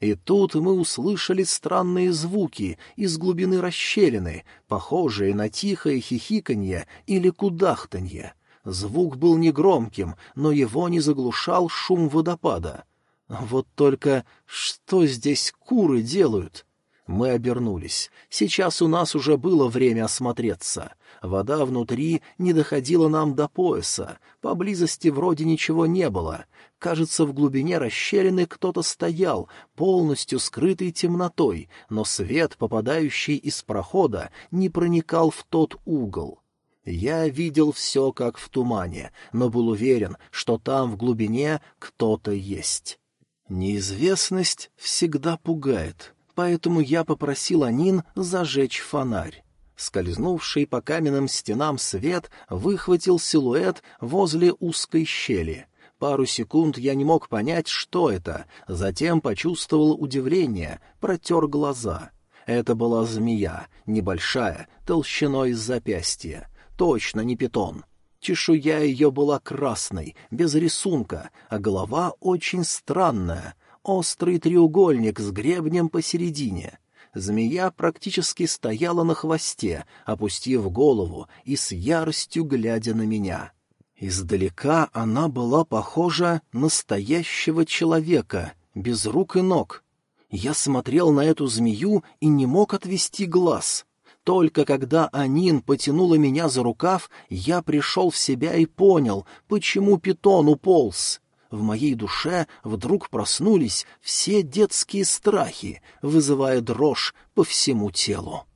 И тут мы услышали странные звуки из глубины расщелины, похожие на тихое хихиканье или кудахтанье. Звук был негромким, но его не заглушал шум водопада. Вот только что здесь куры делают? Мы обернулись. Сейчас у нас уже было время осмотреться. Вода внутри не доходила нам до пояса. Поблизости вроде ничего не было. Кажется, в глубине расщелины кто-то стоял, полностью скрытый темнотой, но свет, попадающий из прохода, не проникал в тот угол. Я видел все как в тумане, но был уверен, что там в глубине кто-то есть. Неизвестность всегда пугает, поэтому я попросил Анин зажечь фонарь. Скользнувший по каменным стенам свет выхватил силуэт возле узкой щели. Пару секунд я не мог понять, что это, затем почувствовал удивление, протер глаза. Это была змея, небольшая, толщиной с запястья. Точно не питон. Чешуя ее была красной, без рисунка, а голова очень странная, острый треугольник с гребнем посередине. Змея практически стояла на хвосте, опустив голову и с яростью глядя на меня. Издалека она была похожа на настоящего человека, без рук и ног. Я смотрел на эту змею и не мог отвести глаз. Только когда Анин потянула меня за рукав, я пришел в себя и понял, почему питон уполз. В моей душе вдруг проснулись все детские страхи, вызывая дрожь по всему телу.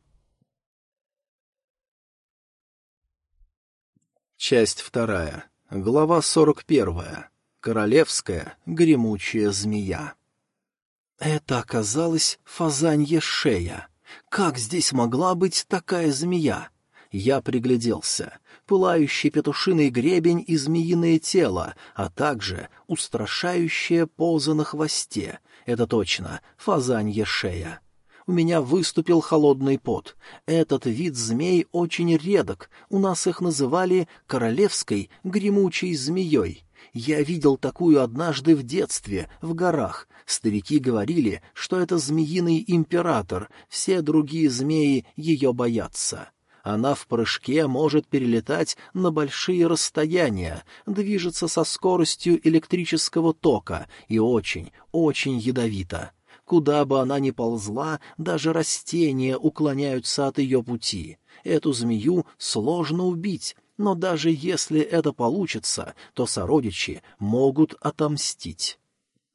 Часть вторая. Глава сорок первая. Королевская гремучая змея. Это оказалась фазанья шея. Как здесь могла быть такая змея? Я пригляделся. Пылающий петушиный гребень и змеиное тело, а также устрашающая поза на хвосте. Это точно, фазанья шея. У меня выступил холодный пот. Этот вид змей очень редок, у нас их называли королевской гремучей змеей. Я видел такую однажды в детстве, в горах. Старики говорили, что это змеиный император, все другие змеи ее боятся. Она в прыжке может перелетать на большие расстояния, движется со скоростью электрического тока и очень, очень ядовита. Куда бы она ни ползла, даже растения уклоняются от ее пути. Эту змею сложно убить, но даже если это получится, то сородичи могут отомстить.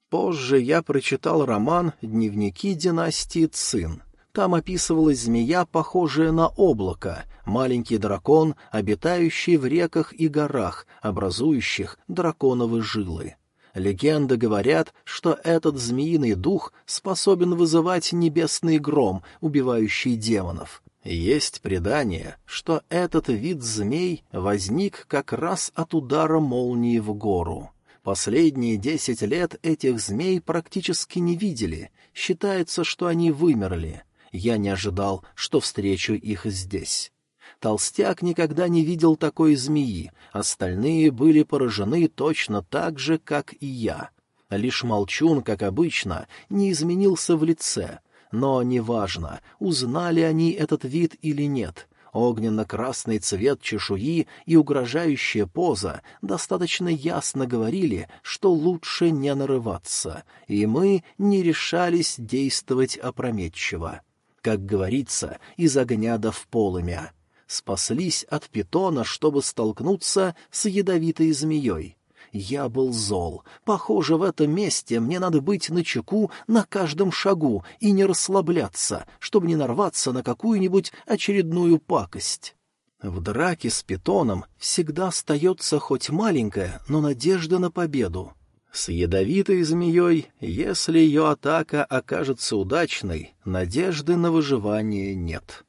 Позже я прочитал роман «Дневники династии Цин». Там описывалась змея, похожая на облако, маленький дракон, обитающий в реках и горах, образующих драконовы жилы. Легенды говорят, что этот змеиный дух способен вызывать небесный гром, убивающий демонов. Есть предание, что этот вид змей возник как раз от удара молнии в гору. Последние десять лет этих змей практически не видели, считается, что они вымерли. Я не ожидал, что встречу их здесь. Толстяк никогда не видел такой змеи, остальные были поражены точно так же, как и я. Лишь молчун, как обычно, не изменился в лице — но неважно, узнали они этот вид или нет. Огненно-красный цвет чешуи и угрожающая поза достаточно ясно говорили, что лучше не нарываться, и мы не решались действовать опрометчиво. Как говорится, из огня до в полымя. Спаслись от питона, чтобы столкнуться с ядовитой змеей. Я был зол. Похоже, в этом месте мне надо быть начеку на каждом шагу и не расслабляться, чтобы не нарваться на какую-нибудь очередную пакость. В драке с питоном всегда остается хоть маленькая, но надежда на победу. С ядовитой змеей, если ее атака окажется удачной, надежды на выживание нет.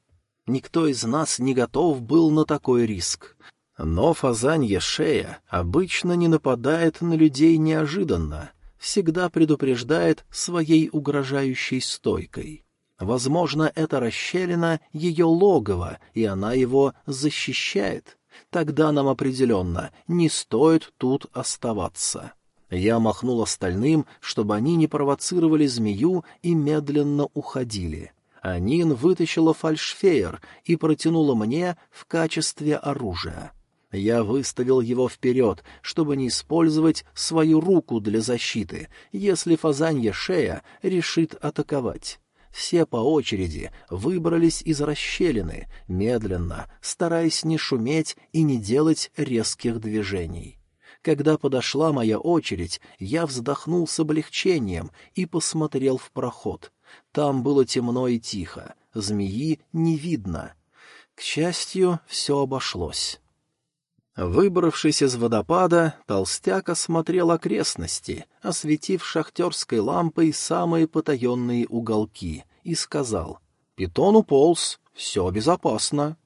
Никто из нас не готов был на такой риск. Но фазанья шея обычно не нападает на людей неожиданно, всегда предупреждает своей угрожающей стойкой. Возможно, это расщелина ее логово, и она его защищает. Тогда нам определенно не стоит тут оставаться. Я махнул остальным, чтобы они не провоцировали змею и медленно уходили. Анин вытащила фальшфеер и протянула мне в качестве оружия. Я выставил его вперед, чтобы не использовать свою руку для защиты, если фазанья шея решит атаковать. Все по очереди выбрались из расщелины, медленно, стараясь не шуметь и не делать резких движений. Когда подошла моя очередь, я вздохнул с облегчением и посмотрел в проход. Там было темно и тихо, змеи не видно. К счастью, все обошлось. Выбравшись из водопада, толстяк осмотрел окрестности, осветив шахтерской лампой самые потаенные уголки, и сказал «Питон уполз, все безопасно».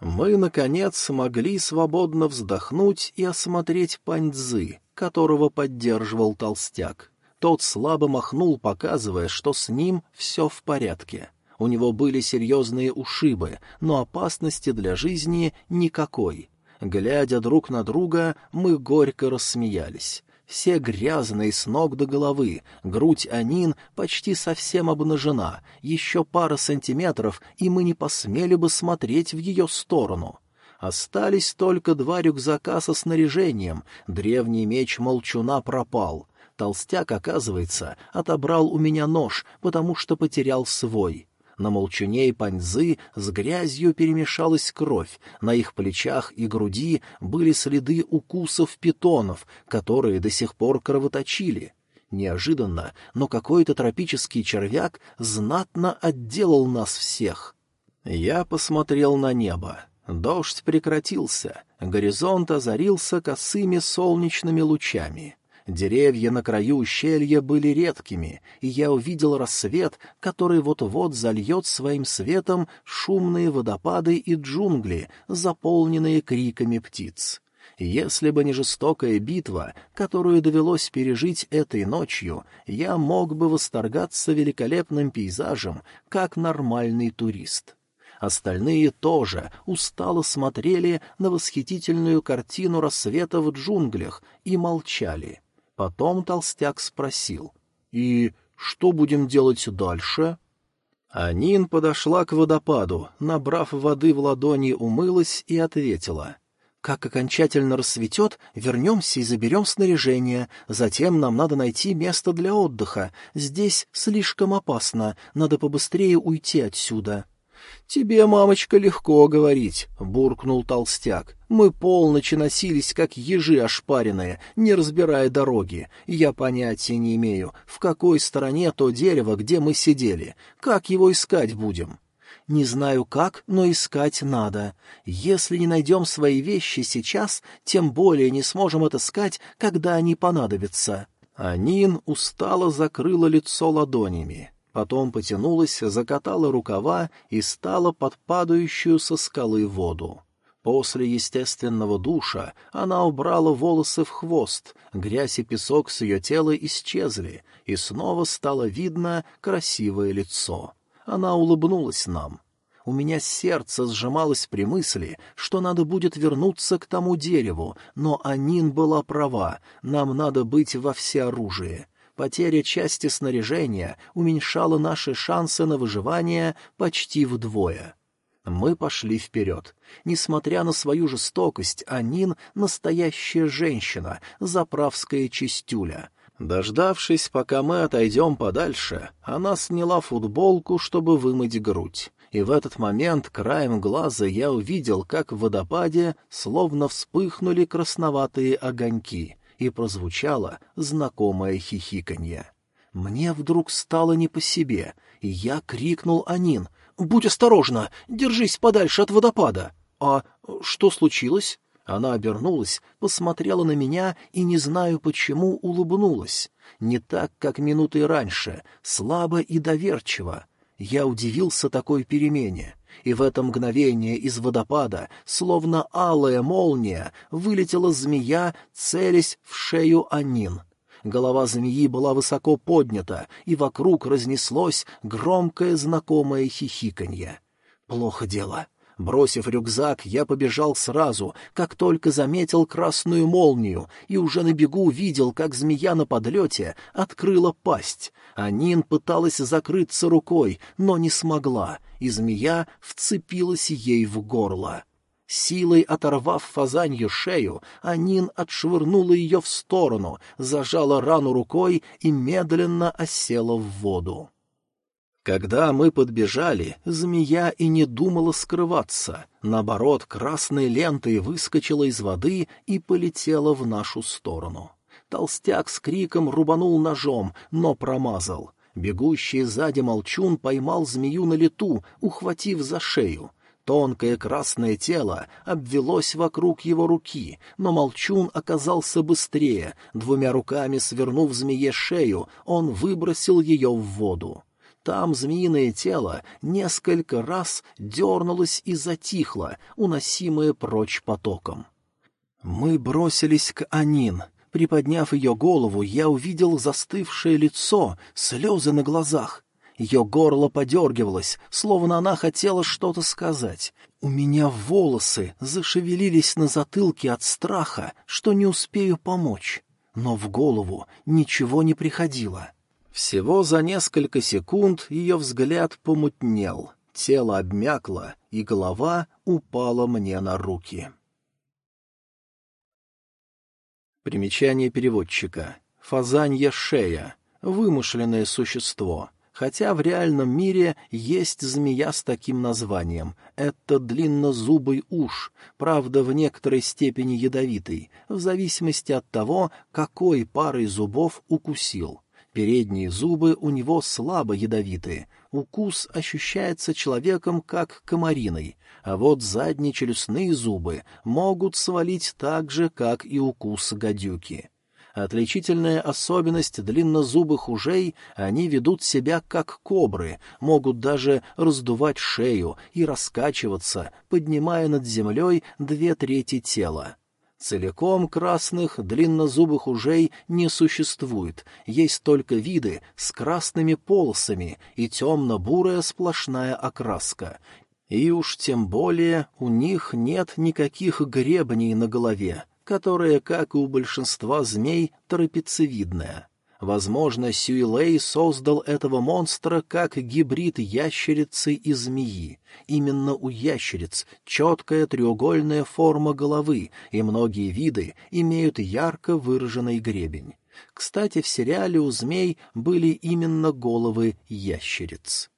Мы, наконец, смогли свободно вздохнуть и осмотреть паньцзы, которого поддерживал толстяк. Тот слабо махнул, показывая, что с ним все в порядке. У него были серьезные ушибы, но опасности для жизни никакой — Глядя друг на друга, мы горько рассмеялись. Все грязные с ног до головы, грудь Анин почти совсем обнажена, еще пара сантиметров, и мы не посмели бы смотреть в ее сторону. Остались только два рюкзака со снаряжением, древний меч молчуна пропал. Толстяк, оказывается, отобрал у меня нож, потому что потерял свой. На молчуне и паньзы с грязью перемешалась кровь, на их плечах и груди были следы укусов питонов, которые до сих пор кровоточили. Неожиданно, но какой-то тропический червяк знатно отделал нас всех. Я посмотрел на небо. Дождь прекратился, горизонт озарился косыми солнечными лучами. Деревья на краю ущелья были редкими, и я увидел рассвет, который вот-вот зальет своим светом шумные водопады и джунгли, заполненные криками птиц. Если бы не жестокая битва, которую довелось пережить этой ночью, я мог бы восторгаться великолепным пейзажем, как нормальный турист. Остальные тоже устало смотрели на восхитительную картину рассвета в джунглях и молчали. Потом толстяк спросил. «И что будем делать дальше?» Анин подошла к водопаду, набрав воды в ладони, умылась и ответила. «Как окончательно рассветет, вернемся и заберем снаряжение. Затем нам надо найти место для отдыха. Здесь слишком опасно, надо побыстрее уйти отсюда». «Тебе, мамочка, легко говорить», — буркнул толстяк. «Мы полночи носились, как ежи ошпаренные, не разбирая дороги. Я понятия не имею, в какой стороне то дерево, где мы сидели. Как его искать будем?» «Не знаю как, но искать надо. Если не найдем свои вещи сейчас, тем более не сможем отыскать, когда они понадобятся». Анин устало закрыла лицо ладонями. Потом потянулась, закатала рукава и стала под падающую со скалы воду. После естественного душа она убрала волосы в хвост, грязь и песок с ее тела исчезли, и снова стало видно красивое лицо. Она улыбнулась нам. У меня сердце сжималось при мысли, что надо будет вернуться к тому дереву, но Анин была права, нам надо быть во всеоружии. Потеря части снаряжения уменьшала наши шансы на выживание почти вдвое. Мы пошли вперед. Несмотря на свою жестокость, Анин — настоящая женщина, заправская чистюля. Дождавшись, пока мы отойдем подальше, она сняла футболку, чтобы вымыть грудь. И в этот момент краем глаза я увидел, как в водопаде словно вспыхнули красноватые огоньки — и прозвучало знакомое хихиканье. Мне вдруг стало не по себе, и я крикнул Анин. «Будь осторожна! Держись подальше от водопада!» «А что случилось?» Она обернулась, посмотрела на меня и, не знаю почему, улыбнулась. Не так, как минуты раньше, слабо и доверчиво. Я удивился такой перемене и в это мгновение из водопада, словно алая молния, вылетела змея, целясь в шею Анин. Голова змеи была высоко поднята, и вокруг разнеслось громкое знакомое хихиканье. Плохо дело. Бросив рюкзак, я побежал сразу, как только заметил красную молнию, и уже на бегу видел, как змея на подлете открыла пасть. Анин пыталась закрыться рукой, но не смогла, и змея вцепилась ей в горло. Силой оторвав фазанью шею, Анин отшвырнула ее в сторону, зажала рану рукой и медленно осела в воду. Когда мы подбежали, змея и не думала скрываться. Наоборот, красной лентой выскочила из воды и полетела в нашу сторону. Толстяк с криком рубанул ножом, но промазал. Бегущий сзади молчун поймал змею на лету, ухватив за шею. Тонкое красное тело обвелось вокруг его руки, но молчун оказался быстрее. Двумя руками свернув змее шею, он выбросил ее в воду. Там змеиное тело несколько раз дернулось и затихло, уносимое прочь потоком. Мы бросились к Анин. Приподняв ее голову, я увидел застывшее лицо, слезы на глазах. Ее горло подергивалось, словно она хотела что-то сказать. У меня волосы зашевелились на затылке от страха, что не успею помочь, но в голову ничего не приходило. Всего за несколько секунд ее взгляд помутнел, тело обмякло, и голова упала мне на руки. Примечание переводчика. Фазанья шея. Вымышленное существо — хотя в реальном мире есть змея с таким названием. Это длиннозубый уж, правда, в некоторой степени ядовитый, в зависимости от того, какой парой зубов укусил. Передние зубы у него слабо ядовиты, укус ощущается человеком как комариной, а вот задние челюстные зубы могут свалить так же, как и укус гадюки. Отличительная особенность длиннозубых ужей — они ведут себя как кобры, могут даже раздувать шею и раскачиваться, поднимая над землей две трети тела. Целиком красных длиннозубых ужей не существует, есть только виды с красными полосами и темно-бурая сплошная окраска, и уж тем более у них нет никаких гребней на голове, которая, как и у большинства змей, трапециевидная. Возможно, Сюилей создал этого монстра как гибрид ящерицы и змеи. Именно у ящериц четкая треугольная форма головы, и многие виды имеют ярко выраженный гребень. Кстати, в сериале у змей были именно головы ящериц.